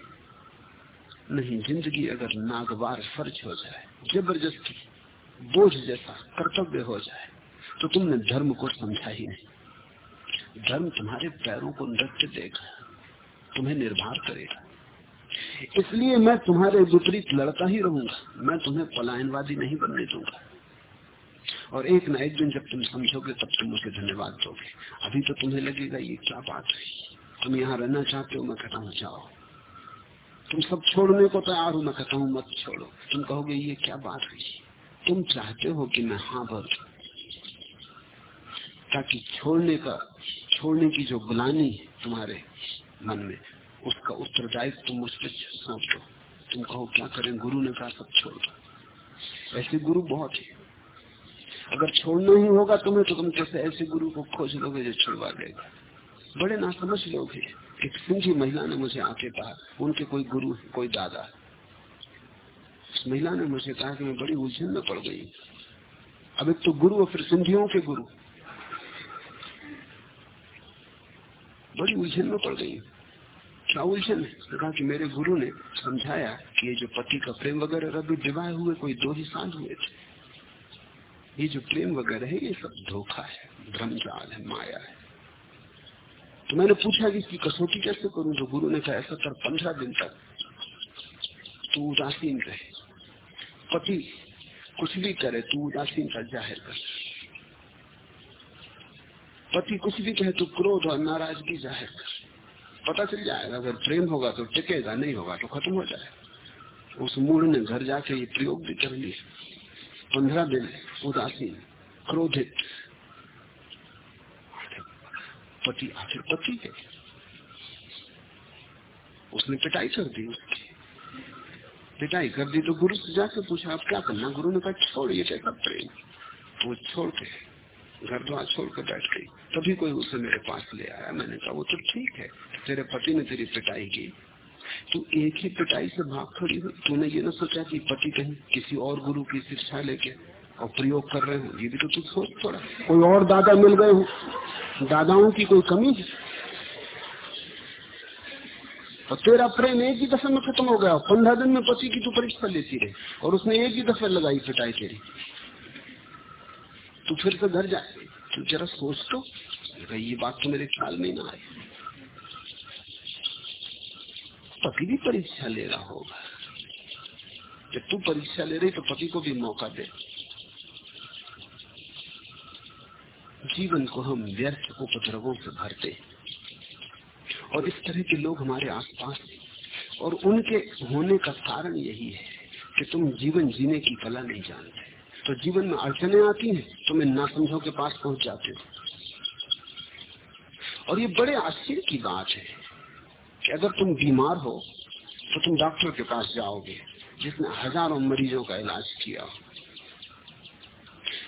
नहीं, ज़िंदगी अगर नागवार फ़र्ज़ हो जाए, ज़बरदस्ती, बोझ जैसा कर्तव्य हो जाए तो तुमने धर्म को समझा ही नहीं। धर्म तुम्हारे पैरों को नृत्य देगा, तुम्हें निर्भर करेगा। इसलिए मैं तुम्हारे विपरीत लड़ता ही रहूँगा, मैं तुम्हें पलायनवादी नहीं बनने दूँगा। और एक न एक दिन जब तुम समझोगे, तब तुम मुझे धन्यवाद दोगे। अभी तो तुम्हें लगेगा ये क्या बात है तुम यहाँ रहना चाहते हो, मैं कहता हूँ, जाओ। तुम सब छोड़ने को तैयार हो, मैं कहता हूँ, मत छोड़ो। तुम कहोगे, ये क्या बात हुई? तुम चाहते हो कि मैं हाँ भर ताकि छोड़ने का, छोड़ने की जो गुलानी है तुम्हारे मन में, उसका उत्तरदायित्व तुम मुझ पर सौंप। दो तुम कहो, क्या करें? गुरु ने कहा, सब छोड़ दो। ऐसे गुरु बहुत है। अगर छोड़ना ही होगा तुम्हें तो तुम कैसे ऐसे गुरु को खोज लोगे जो छुड़वा देगा? बड़े नासमझ लोग हैं। एक सिंधी महिला ने मुझे आके कहा, उनके कोई गुरु, कोई दादा। उस महिला ने मुझे कहा कि मैं बड़ी उलझन में पड़ गई। अब एक तो गुरु और फिर सिंधियों के गुरु। बड़ी उलझन में पड़ गई। क्या उलझन है? कहा कि मेरे गुरु ने समझाया कि ये जो पति का प्रेम वगैरह अभी विवाह हुए कोई दो ही साल हुए थे। ये जो प्रेम वगैरह है, ये सब धोखा है भ्रमजाल है, माया है। तो मैंने पूछा कि इसकी कसौटी कैसे करूँ? तो गुरु ने कहा, ऐसा कर पंद्रह दिन तक। तू उदासीन रहे। पति, कुछ भी करे, तू उदासीनता ज़ाहिर कर। पति कुछ भी कहे तो क्रोध और नाराज़गी ज़ाहिर कर। पता चल जाएगा, अगर प्रेम होगा तो टिकेगा, नहीं होगा तो खत्म हो जाएगा उस मूड ने घर जाके ये प्रयोग भी कर लिया। पंद्रह दिन उदासीन, क्रोधित पति आखिर पति है। उसने पिटाई कर दी उसकी। पिटाई कर दी तो गुरु से जाके पूछा आप क्या करना? गुरु ने कहा, छोड़, ये कैसा प्रेम वो छोड़ के घर द्वार छोड़ कर बैठ गई। तभी कोई उसे मेरे पास ले आया। मैंने कहा, वो तो ठीक है। तेरे पति ने तेरी पिटाई की। तू एक ही पिटाई से भाग खड़ी हुई। तूने ये ना सोचा कि पति कहीं किसी और गुरु की शिक्षा लेके और प्रयोग कर रहे हो? ये भी तो तू सोच थोड़ा। कोई और दादा मिल गए हो? दादाओं की कोई कमी है? और तेरा प्रेम एक ही दफे में खत्म हो गया, पंद्रह दिन में पति की तू परीक्षा लेती रही और उसने एक ही दफे लगाई पिटाई तेरी। तू फिर से घर जाए तू जरा सोच तो ये बात तो मेरे ख्याल में ना आई पति भी परीक्षा ले रहा होगा। जब तू परीक्षा ले रही तो पति को भी मौका दे। जीवन को हम व्यर्थ उपद्रवों से भरते और इस तरह के लोग हमारे आसपास और उनके होने का कारण यही है कि तुम जीवन जीने की कला नहीं जानते। तो जीवन में अड़चने आती हैं, तुम्हें ना समझो के पास पहुँच जाते हो। और ये बड़े आश्चर्य की बात है कि अगर तुम बीमार हो तो तुम डॉक्टर के पास जाओगे, जिसने हज़ारों मरीजों का इलाज किया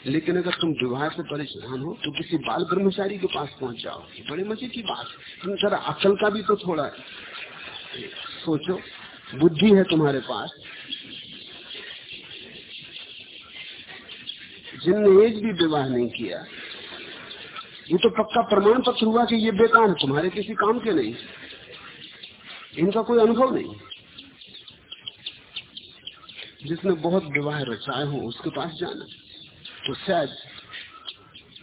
लेकिन अगर तुम विवाह से परेशान हो तो किसी बाल ब्रह्मचारी के पास पहुँच जाओ। बड़े मज़े की बात तुम जरा अकल का भी तो थोड़ा सोचो। बुद्धि है तुम्हारे पास। जिनने एक भी विवाह नहीं किया, ये तो पक्का प्रमाण पत्र हुआ कि ये बेकार तुम्हारे किसी काम के नहीं। इनका कोई अनुभव नहीं। जिसने बहुत विवाह रचाए हो, उसके पास जाना। तो शायद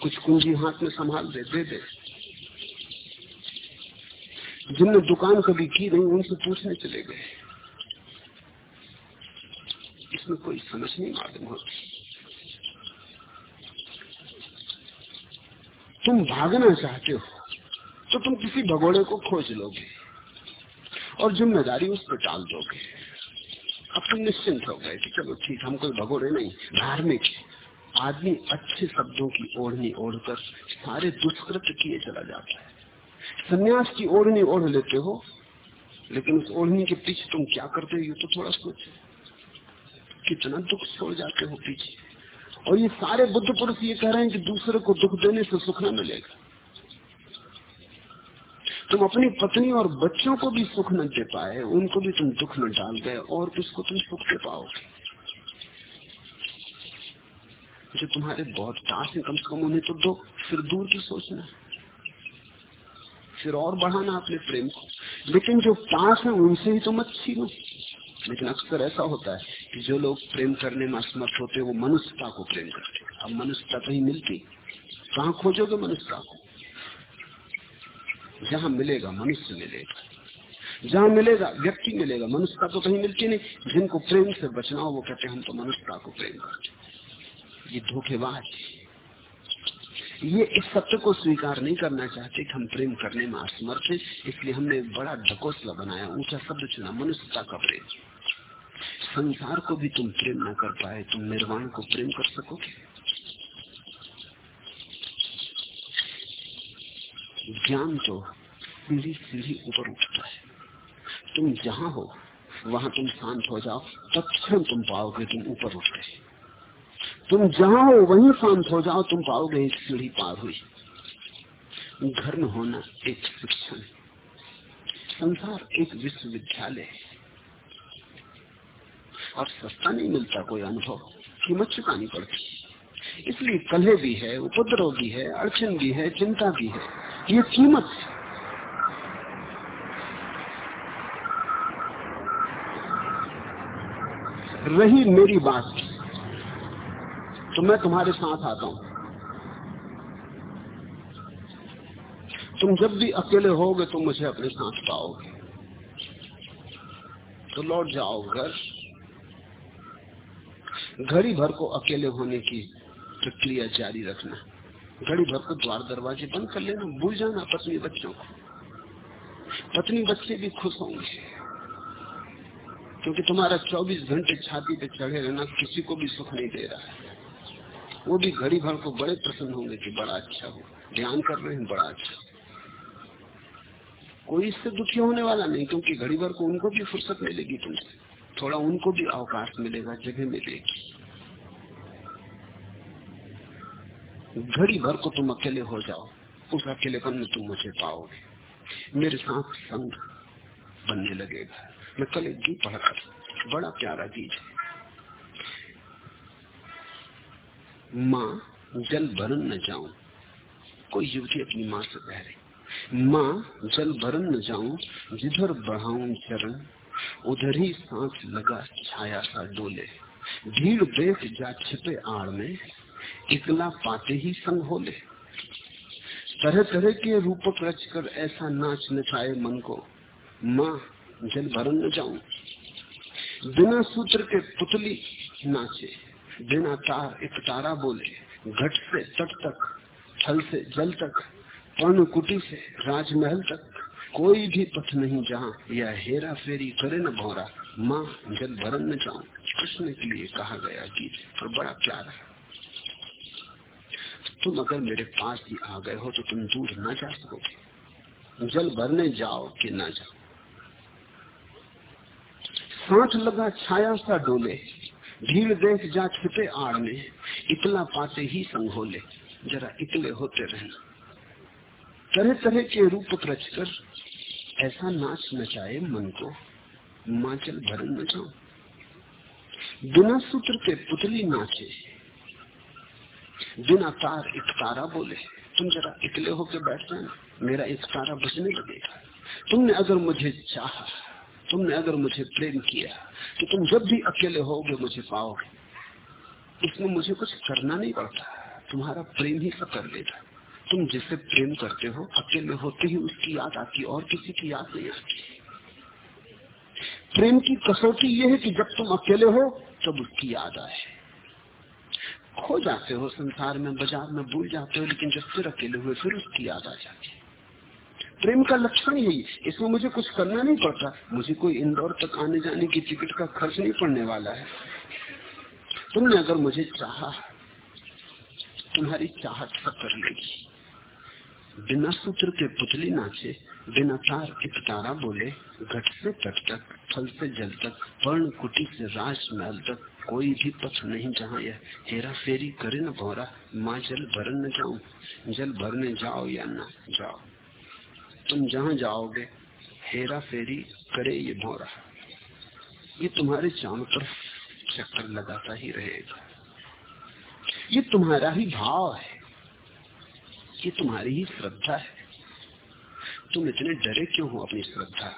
कुछ कुंजी हाथ में संभाल दे दे दे। जिनने दुकान कभी की नहीं, उनसे पूछने चले गए। इसमें कोई समझ नहीं मालूम होती। तुम भागना चाहते हो तो तुम किसी भगोड़े को खोज लोगे और ज़िम्मेदारी उस पर टाल दोगे। अब तुम निश्चिंत हो गए कि चलो ठीक हम कोई भगोड़े नहीं, धार्मिक आदमी अच्छे शब्दों की ओढ़नी ओढ़कर सारे दुष्कृत किए चला जाता है। संन्यास की ओढ़नी ओढ़ लेते हो, लेकिन उस ओढ़नी के पीछे तुम क्या करते हो, ये तो थोड़ा सोचो। कितना दुख छोड़ जाते हो पीछे। और ये सारे बुद्ध पुरुष ये कह रहे हैं कि दूसरे को दुख देने से सुख न मिलेगा। तुम अपनी पत्नी और बच्चों को भी सुख न दे पाए, उनको भी तुम दुख न डाल गए, और किसको तुम सुख दे पाओगे? जो तुम्हारे बहुत पास है कम से कम उन्हें तो दो, फिर दूर की सोचना? फिर और बढ़ाना अपने प्रेम को। लेकिन जो पास है, उनसे ही तो मत छीनो। लेकिन अक्सर ऐसा होता है कि जो लोग प्रेम करने में असमर्थ होते हैं, वो मनुष्यता को प्रेम करते हैं। अब मनुष्यता कहीं मिलती कहा खोजोगे मनुष्यता को? जहाँ मिलेगा, मनुष्य मिलेगा। जहाँ मिलेगा, व्यक्ति मिलेगा, मनुष्यता तो कहीं मिलती नहीं। जिनको प्रेम से बचना हो, वो कहते हैं, हम तो मनुष्यता को प्रेम करते ये धोखेबाज ये इस सत्य को स्वीकार नहीं करना चाहते कि हम प्रेम करने में असमर्थ हैं, इसलिए हमने बड़ा ढकोसला बनाया, ऊँचा शब्द चुना, मनुष्यता का प्रेम। संसार को भी तुम प्रेम न कर पाए, तुम निर्वाण को प्रेम कर सकोगे? ज्ञान तो सीढ़ी सीढ़ी ऊपर उठता है। तुम जहाँ हो, वहाँ तुम शांत हो जाओ तत्म तुम पाओगे तुम ऊपर उठ गए। तुम जहाँ हो, वहीं शांत हो जाओ, तुम पाओगे एक सीढ़ी पार हुई। घर में होना एक शिक्षण संसार एक विश्वविद्यालय है। और सस्ता नहीं मिलता कोई अनुभव कीमत चुकानी पड़ती इसलिए कलह भी है, उपद्रव भी है, अड़चन भी है, चिंता भी है। ये कीमत रही मेरी बात। तो मैं तुम्हारे साथ आता हूँ। तुम जब भी अकेले होगे तो मुझे अपने साथ पाओगे। तो लौट जाओ घर। घड़ी भर को अकेले होने की प्रक्रिया जारी रखना। घड़ी भर को द्वार दरवाजे बंद कर लेना, भूल जाना पत्नी बच्चों को। पत्नी बच्चे भी खुश होंगे। क्योंकि तुम्हारा 24 घंटे छाती पे चढ़े रहना किसी को भी सुख नहीं दे रहा है। वो भी घड़ी भर को बड़े प्रसन्न होंगे कि बड़ा अच्छा हो। ध्यान कर रहे हैं, बड़ा अच्छा। कोई इससे दुखी होने वाला नहीं, क्योंकि घड़ी भर को उनको भी फुर्सत मिलेगी तुमसे। थोड़ा उनको भी अवकाश मिलेगा, जगह मिलेगी। घड़ी भर को तुम अकेले हो जाओ। उस अकेलेपन में तुम मुझे पाओगे। मेरे साथ संग बनने लगेगा। मैं कल एक गीत पढ़ बड़ा प्यारा गीत है। माँ, जल भरन न जाऊँ। कोई युवती अपनी माँ से कह रही, माँ, जल भरन न जाऊँ, जिधर बढ़ाऊं चरण, उधर ही सांस लगा छाया सा डोले। भीड़ देख जा छिपे आड़ में, इकला पाते ही संग होले। तरह तरह के रूपक रच कर ऐसा नाच नचाए मन को। माँ, जल भरन न जाऊँ। बिना सूत्र के पुतली नाचे। बिना तार एक तारा बोले, घट से तट तक थल से जल तक पर्ण कुटी से राजमहल तक, कोई भी पथ नहीं जहाँ यह हेरा फेरी करे न भौरा। माँ, जल भरन न जाऊँ कृष्ण के लिए कहा गया गीत, और बड़ा प्यारा तुम अगर मेरे पास ही आ गए हो तो तुम दूर ना जा सकोगे। जल भरने जाओ कि ना जाओ। साथ लगा छाया सा डोले भीड़ देख जा छिपे आड़ में इकला पाते ही संघोले, जरा इकले होते रहना। तरह तरह के रूप रचकर ऐसा नाच नचाए मन को माचल भरन नचाओ बिना सूत्र के पुतली नाचे, बिना तार एक तारा बोले, तुम जरा इकले होके बैठ जाना, मेरा एक तारा बजने लगेगा। तुमने अगर मुझे चाहा तुमने अगर मुझे प्रेम किया तो तुम जब भी अकेले होगे मुझे पाओगे। इसमें मुझे कुछ करना नहीं पड़ता। तुम्हारा प्रेम ही सब कर लेगा तुम जिससे प्रेम करते हो, अकेले होते ही उसकी याद आती, और किसी की याद नहीं आती। प्रेम की कसौटी यह है कि जब तुम अकेले हो, तब उसकी याद आए। खो जाते हो संसार में, बाज़ार में, भूल जाते हो, लेकिन जब फिर अकेले हुए, फिर उसकी याद आ जाती है। प्रेम का लक्षण यही इसमें मुझे कुछ करना नहीं पड़ता। मुझे कोई इंदौर तक आने जाने की टिकट का खर्च नहीं पड़ने वाला है। तुमने अगर मुझे चाहा, तुम्हारी चाहत सब लेगी। बिना सूत्र के पुतली नाचे, बिना तार एक तारा बोले, घट से तट तक फल से जल तक पर्ण कुटी से राजमहल तक, कोई भी पथ नहीं जहाँ यह हेरा फेरी करे न भौरा, माँ जल भरन न जाऊँ। जल भरने जाओ या ना जाओ। तुम जहाँ जाओगे, हेरा फेरी करे ये भौरा। ये तुम्हारे चारों तरफ़ चक्कर लगाता ही रहेगा। ये तुम्हारा ही भाव है। ये तुम्हारी ही श्रद्धा है। तुम इतने डरे क्यों हो अपनी श्रद्धा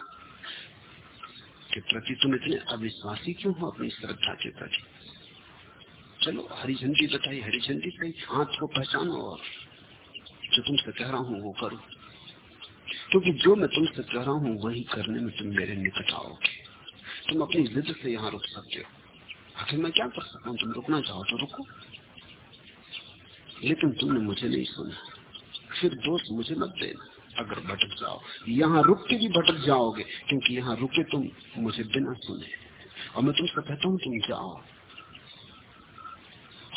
के प्रति? तुम इतने अविश्वासी क्यों हो अपनी श्रद्धा के प्रति? चलो, हरी झंडी बताई, हरी झंडी कही हाथ को पहचानो और जो तुमसे कह रहा हूँ वो करो। क्योंकि जो मैं तुमसे कह रहा हूँ, वही करने में तुम मेरे निकट आओगे। तुम अपनी जिद से यहाँ रुक सकते हो। आखिर मैं क्या कर सकता हूँ? तुम रुकना चाहो तो रुको। लेकिन तुमने मुझे नहीं सुना। फिर दोस्त मुझे मत देना। अगर भटक जाओ, यहाँ रुक के भी भटक जाओगे, क्योंकि यहाँ रुके तुम मुझे बिना सुने। और मैं तुमसे कहता हूँ, तुम जाओ।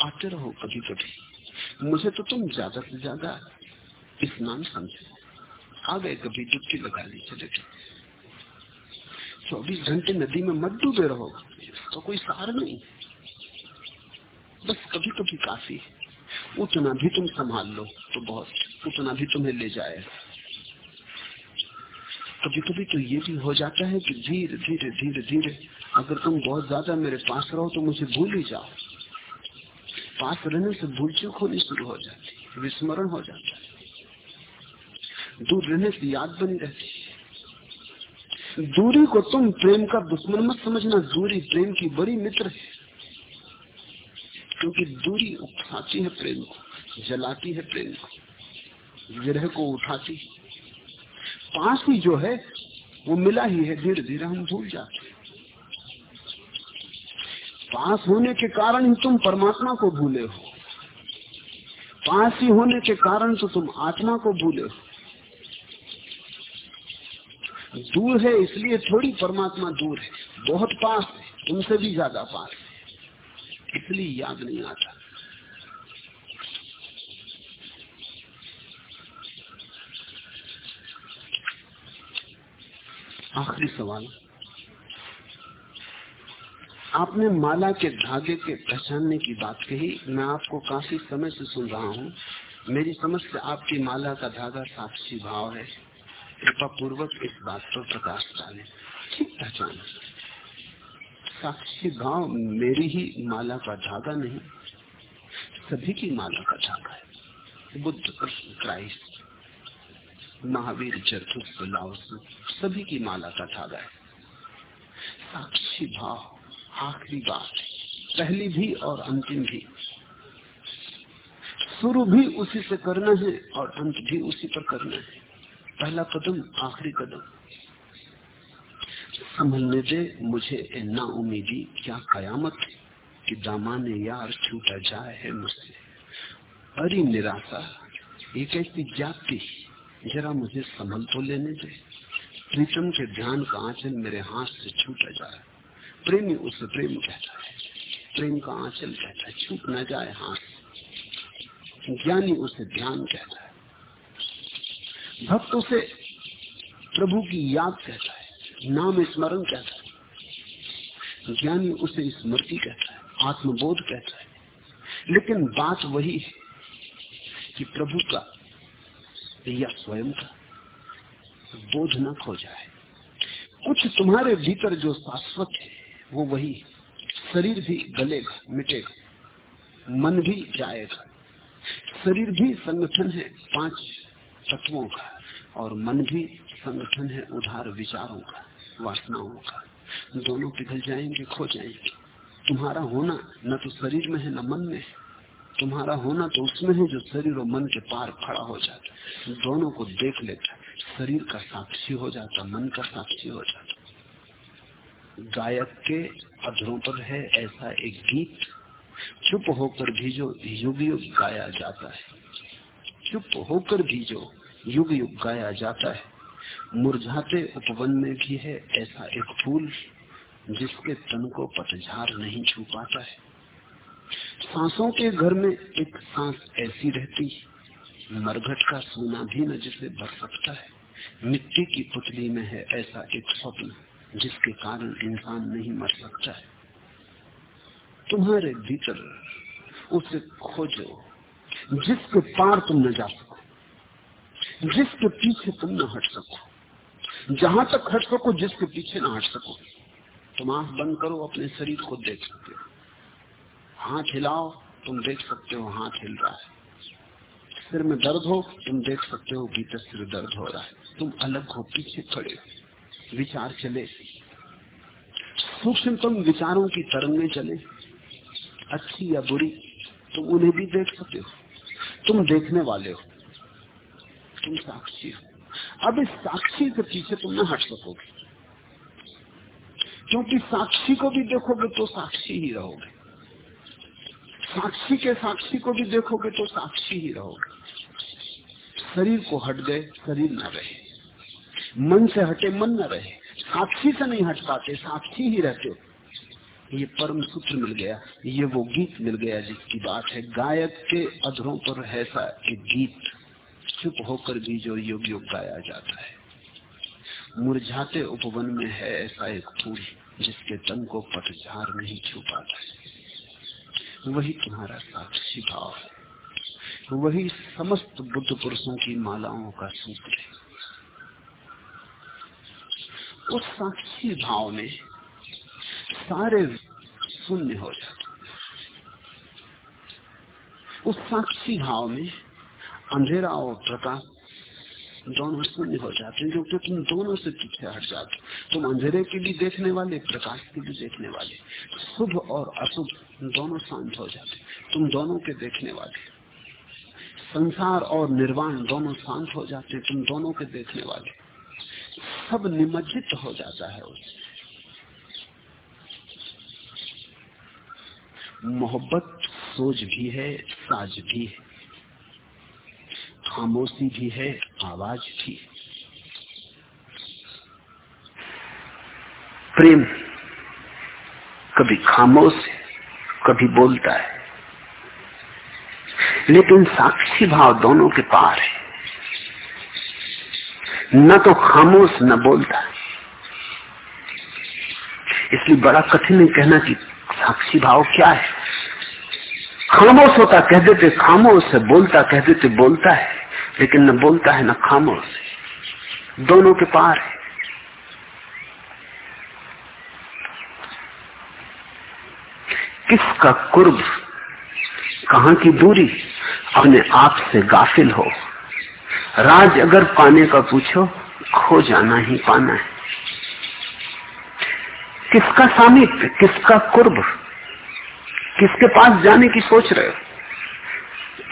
आते रहो कभी कभी मुझे तो तुम ज़्यादा से ज़्यादा इस नाम समझे। आ गए कभी डुबकी लगा ली, चले गए। चौबीस घंटे नदी में मत डूबे रहो तो कोई सार नहीं। बस कभी कभी काफ़ी उतना भी तुम संभाल लो तो बहुत, उतना भी तुम्हें ले जाए। कभी कभी तो ये भी हो जाता है कि धीरे धीरे धीरे धीरे, अगर तुम बहुत ज़्यादा मेरे पास रहो तो मुझे भूल ही जाओ। पास रहने से भूल चूक होनी शुरू हो जाती विस्मरण हो जाता है। दूर रहने से याद बनी रहती दूरी को तुम प्रेम का दुश्मन मत समझना। दूरी प्रेम की बड़ी मित्र है। क्योंकि दूरी उठाती है प्रेम को, जलाती है प्रेम को, विरह को उठाती है। पास ही जो है, वो मिला ही है। धीरे धीरे हम भूल जाते पास होने के कारण ही तुम परमात्मा को भूले हो। पास ही होने के कारण तो तुम आत्मा को भूले हो। दूर है, इसलिए थोड़ी परमात्मा दूर है। बहुत पास है, तुमसे भी ज़्यादा पास है। इसलिए याद नहीं आता। आखिरी सवाल। आपने माला के धागे के पहचानने की बात कही। मैं आपको काफ़ी समय से सुन रहा हूँ। मेरी समझ से आपकी माला का धागा साक्षी भाव है। कृपा पूर्वक इस बात पर प्रकाश डाले। ठीक पहचान। साक्षी भाव मेरी ही माला का धागा नहीं, सभी की माला का धागा है। बुद्ध कृष्ण क्राइस्ट, महावीर जरथुस लाओस सभी की माला का धागा है। साक्षी भाव आखिरी बात पहली भी और अंतिम भी। शुरू भी उसी से करना है और अंत भी उसी पर करना है। पहला कदम, आखिरी कदम। संभलने दे, मुझे ना उम्मीदी क्या कयामत कि दामाने यार छूटा जाए है मुझसे। अरे निराशा, ये कैसी जाति जरा मुझे संभल तो लेने दे। प्रीतम के ध्यान का आंचल मेरे हाथ से छूटा जाए। प्रेमी उसे प्रेम कहता है। प्रेम का आंचल कहता है, छूट न जाए हाथ ज्ञानी उसे ध्यान कहता है। भक्त उसे प्रभु की याद कहता है, नाम स्मरण कहता है, ज्ञानी उसे स्मृति कहता है, आत्मबोध कहता है। लेकिन बात वही है कि प्रभु का या स्वयं का बोध न खो जाए। कुछ तुम्हारे भीतर जो शाश्वत है, वो वही शरीर भी गलेगा, मिटेगा, मन भी जाएगा। शरीर भी संगठन है, पाँच तत्वों का और मन भी संगठन है, उधार विचारों का, वासनाओं का। दोनों पिघल जाएँगे, खो जाएँगे। तुम्हारा होना न तो शरीर में है, न मन में है। तुम्हारा होना तो उसमें है जो शरीर और मन के पार खड़ा हो जाता दोनों को देख लेता शरीर का साक्षी हो जाता, मन का साक्षी हो जाता। गायक के अधरों पर है ऐसा एक गीत। चुप होकर भी जो युग युग गाया जाता है। चुप होकर भी जो युग युग गाया जाता है, मुरझाते उपवन में भी है ऐसा एक फूल जिसके तन को पतझार नहीं छू पाता है। सांसों के घर में एक सांस ऐसी रहती मरघट का सोना भी न जिसे भर सकता है। मिट्टी की पुतली में है ऐसा एक स्वप्न जिसके कारण इंसान नहीं मर सकता है। तुम्हारे भीतर उसे खोजो जिसके पार तुम न जा सको, जिसके पीछे तुम न हट सको, जहाँ तक हट सको, जिसके पीछे न हट सको, तुम आँख बंद करो, अपने शरीर को देख सकते हो। हाथ हिलाओ, तुम देख सकते हो, हाथ हिल रहा है। सिर में दर्द हो, तुम देख सकते हो, भीतर सिर दर्द हो रहा है। तुम अलग हो, पीछे खड़े हो, विचार चले। सूक्ष्मतम विचारों की तरंगे चले, अच्छी या बुरी, तुम उन्हें भी देख सकते हो। तुम देखने वाले हो। तुम साक्षी हो। अब इस साक्षी के पीछे तुम न हट सकोगे। क्योंकि साक्षी को भी देखोगे तो साक्षी ही रहोगे। साक्षी के साक्षी को भी देखोगे तो साक्षी ही रहोगे। शरीर को हट गए, शरीर न रहे। मन से हटे, मन न रहे। साक्षी से नहीं हट पाते, साक्षी ही रहते ये परम सूत्र मिल गया, ये वो गीत मिल गया जिसकी बात है। गायक के अधरों पर ऐसा एक गीत चुप होकर भी जो युग युग गाया जाता है। मुरझाते उपवन में है ऐसा एक फूल जिसके तन को पटझार नहीं छुपाता है। वही तुम्हारा साक्षी भाव है। वही समस्त बुद्ध पुरुषों की मालाओं का सूत्र है। उस साक्षी भाव में सारे शून्य हो जाते उस साक्षी भाव में अंधेरा और प्रकाश दोनों शून्य हो जाते हैं, क्योंकि तुम दोनों से पीछे हट जाते तुम अंधेरे के भी देखने वाले, प्रकाश के भी देखने वाले, शुभ और अशुभ दोनों शांत हो जाते तुम दोनों के देखने वाले, संसार और निर्वाण दोनों शांत हो जाते तुम दोनों के देखने वाले, सब निमज्जित हो जाता है उससे मोहब्बत सोच भी है, साज भी है, खामोशी भी है, आवाज़ भी है। प्रेम कभी खामोश है, कभी बोलता है, लेकिन साक्षी भाव दोनों के पार है। न तो खामोश, न बोलता इसलिए बड़ा कठिन है कहना कि साक्षी भाव क्या है? खामोश होता कह देते, खामोश है। बोलता कह देते, बोलता है। लेकिन न बोलता है, न खामोश है। दोनों के पार है। किसका कुर्ब कहा की दूरी? अपने आप से गाफिल हो। राज अगर पाने का पूछो, खो जाना ही पाना है। किसका सामिप्य, किसका कुर्ब? किसके पास जाने की सोच रहे हो?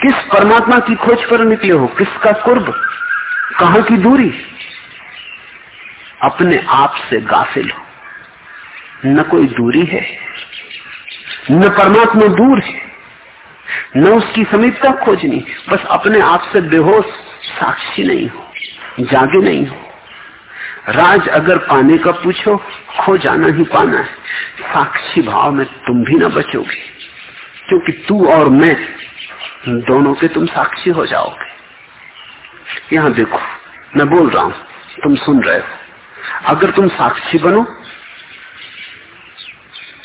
किस परमात्मा की खोज पर निकले हो? किसका कुर्ब? कहा की दूरी? अपने आप से गाफिल हो। न कोई दूरी है, न परमात्मा दूर है, न उसकी समीपता खोजनी। बस अपने आप से बेहोश, साक्षी नहीं हो, जागे नहीं हो। राज अगर पाने का पूछो, खो जाना ही पाना है। साक्षी भाव में तुम भी ना बचोगे। क्योंकि तू और मैं दोनों के तुम साक्षी हो जाओगे। यहाँ देखो, मैं बोल रहा हूँ, तुम सुन रहे हो। अगर तुम साक्षी बनो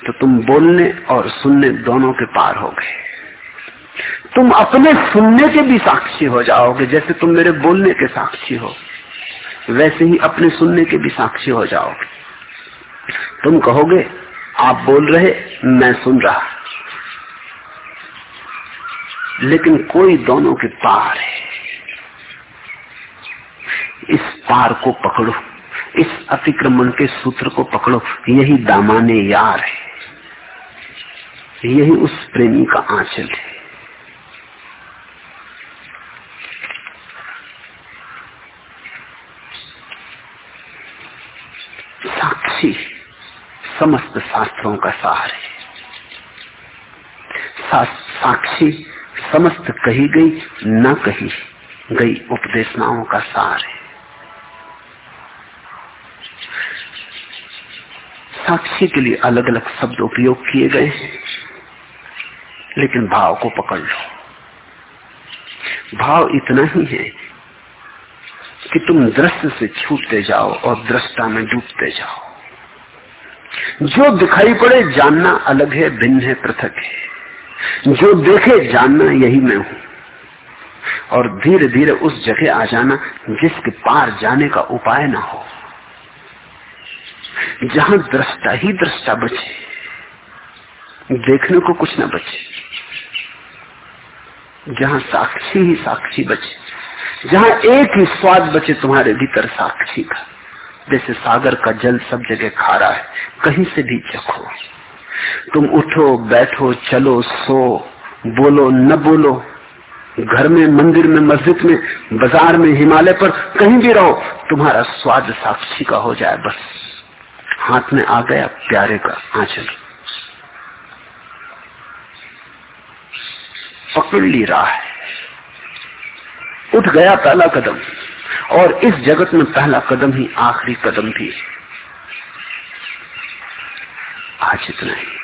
तो तुम बोलने और सुनने दोनों के पार हो गए तुम अपने सुनने के भी साक्षी हो जाओगे, जैसे तुम मेरे बोलने के साक्षी हो, वैसे ही अपने सुनने के भी साक्षी हो जाओगे। तुम कहोगे, आप बोल रहे, मैं सुन रहा। लेकिन कोई दोनों के पार है। इस पार को पकड़ो इस अतिक्रमण के सूत्र को पकड़ो यही दामाने यार है। यही उस प्रेमी का आंचल है। साक्षी समस्त शास्त्रों का सार है। सा, साक्षी समस्त कही गई, न कही गई उपदेशनाओं का सार है। साक्षी के लिए अलग अलग शब्द उपयोग किए गए हैं, लेकिन भाव को पकड़ लो। भाव इतना ही है कि तुम दृश्य से छूटते जाओ और दृष्टा में डूबते जाओ। जो दिखाई पड़े, जानना अलग है, भिन्न है, पृथक है। जो देखे जानना यही मैं हूँ। और धीरे धीरे उस जगह आ जाना जिसके पार जाने का उपाय ना हो। जहाँ दृष्टा ही दृष्टा बचे, देखने को कुछ ना बचे। जहाँ साक्षी ही साक्षी बचे, जहाँ एक ही स्वाद बचे तुम्हारे भीतर साक्षी का। जैसे सागर का जल सब जगह खारा है, कहीं से भी चखो। तुम उठो, बैठो, चलो, सो, बोलो, न बोलो। घर में, मंदिर में, मस्जिद में, बाज़ार में, हिमालय पर कहीं भी रहो, तुम्हारा स्वाद साक्षी का हो जाए बस। हाथ में आ गया प्यारे का आंचल। पकड़ ली रहा है। उठ गया पहला कदम, और इस जगत में पहला कदम ही आखिरी कदम भी आज इतना ही।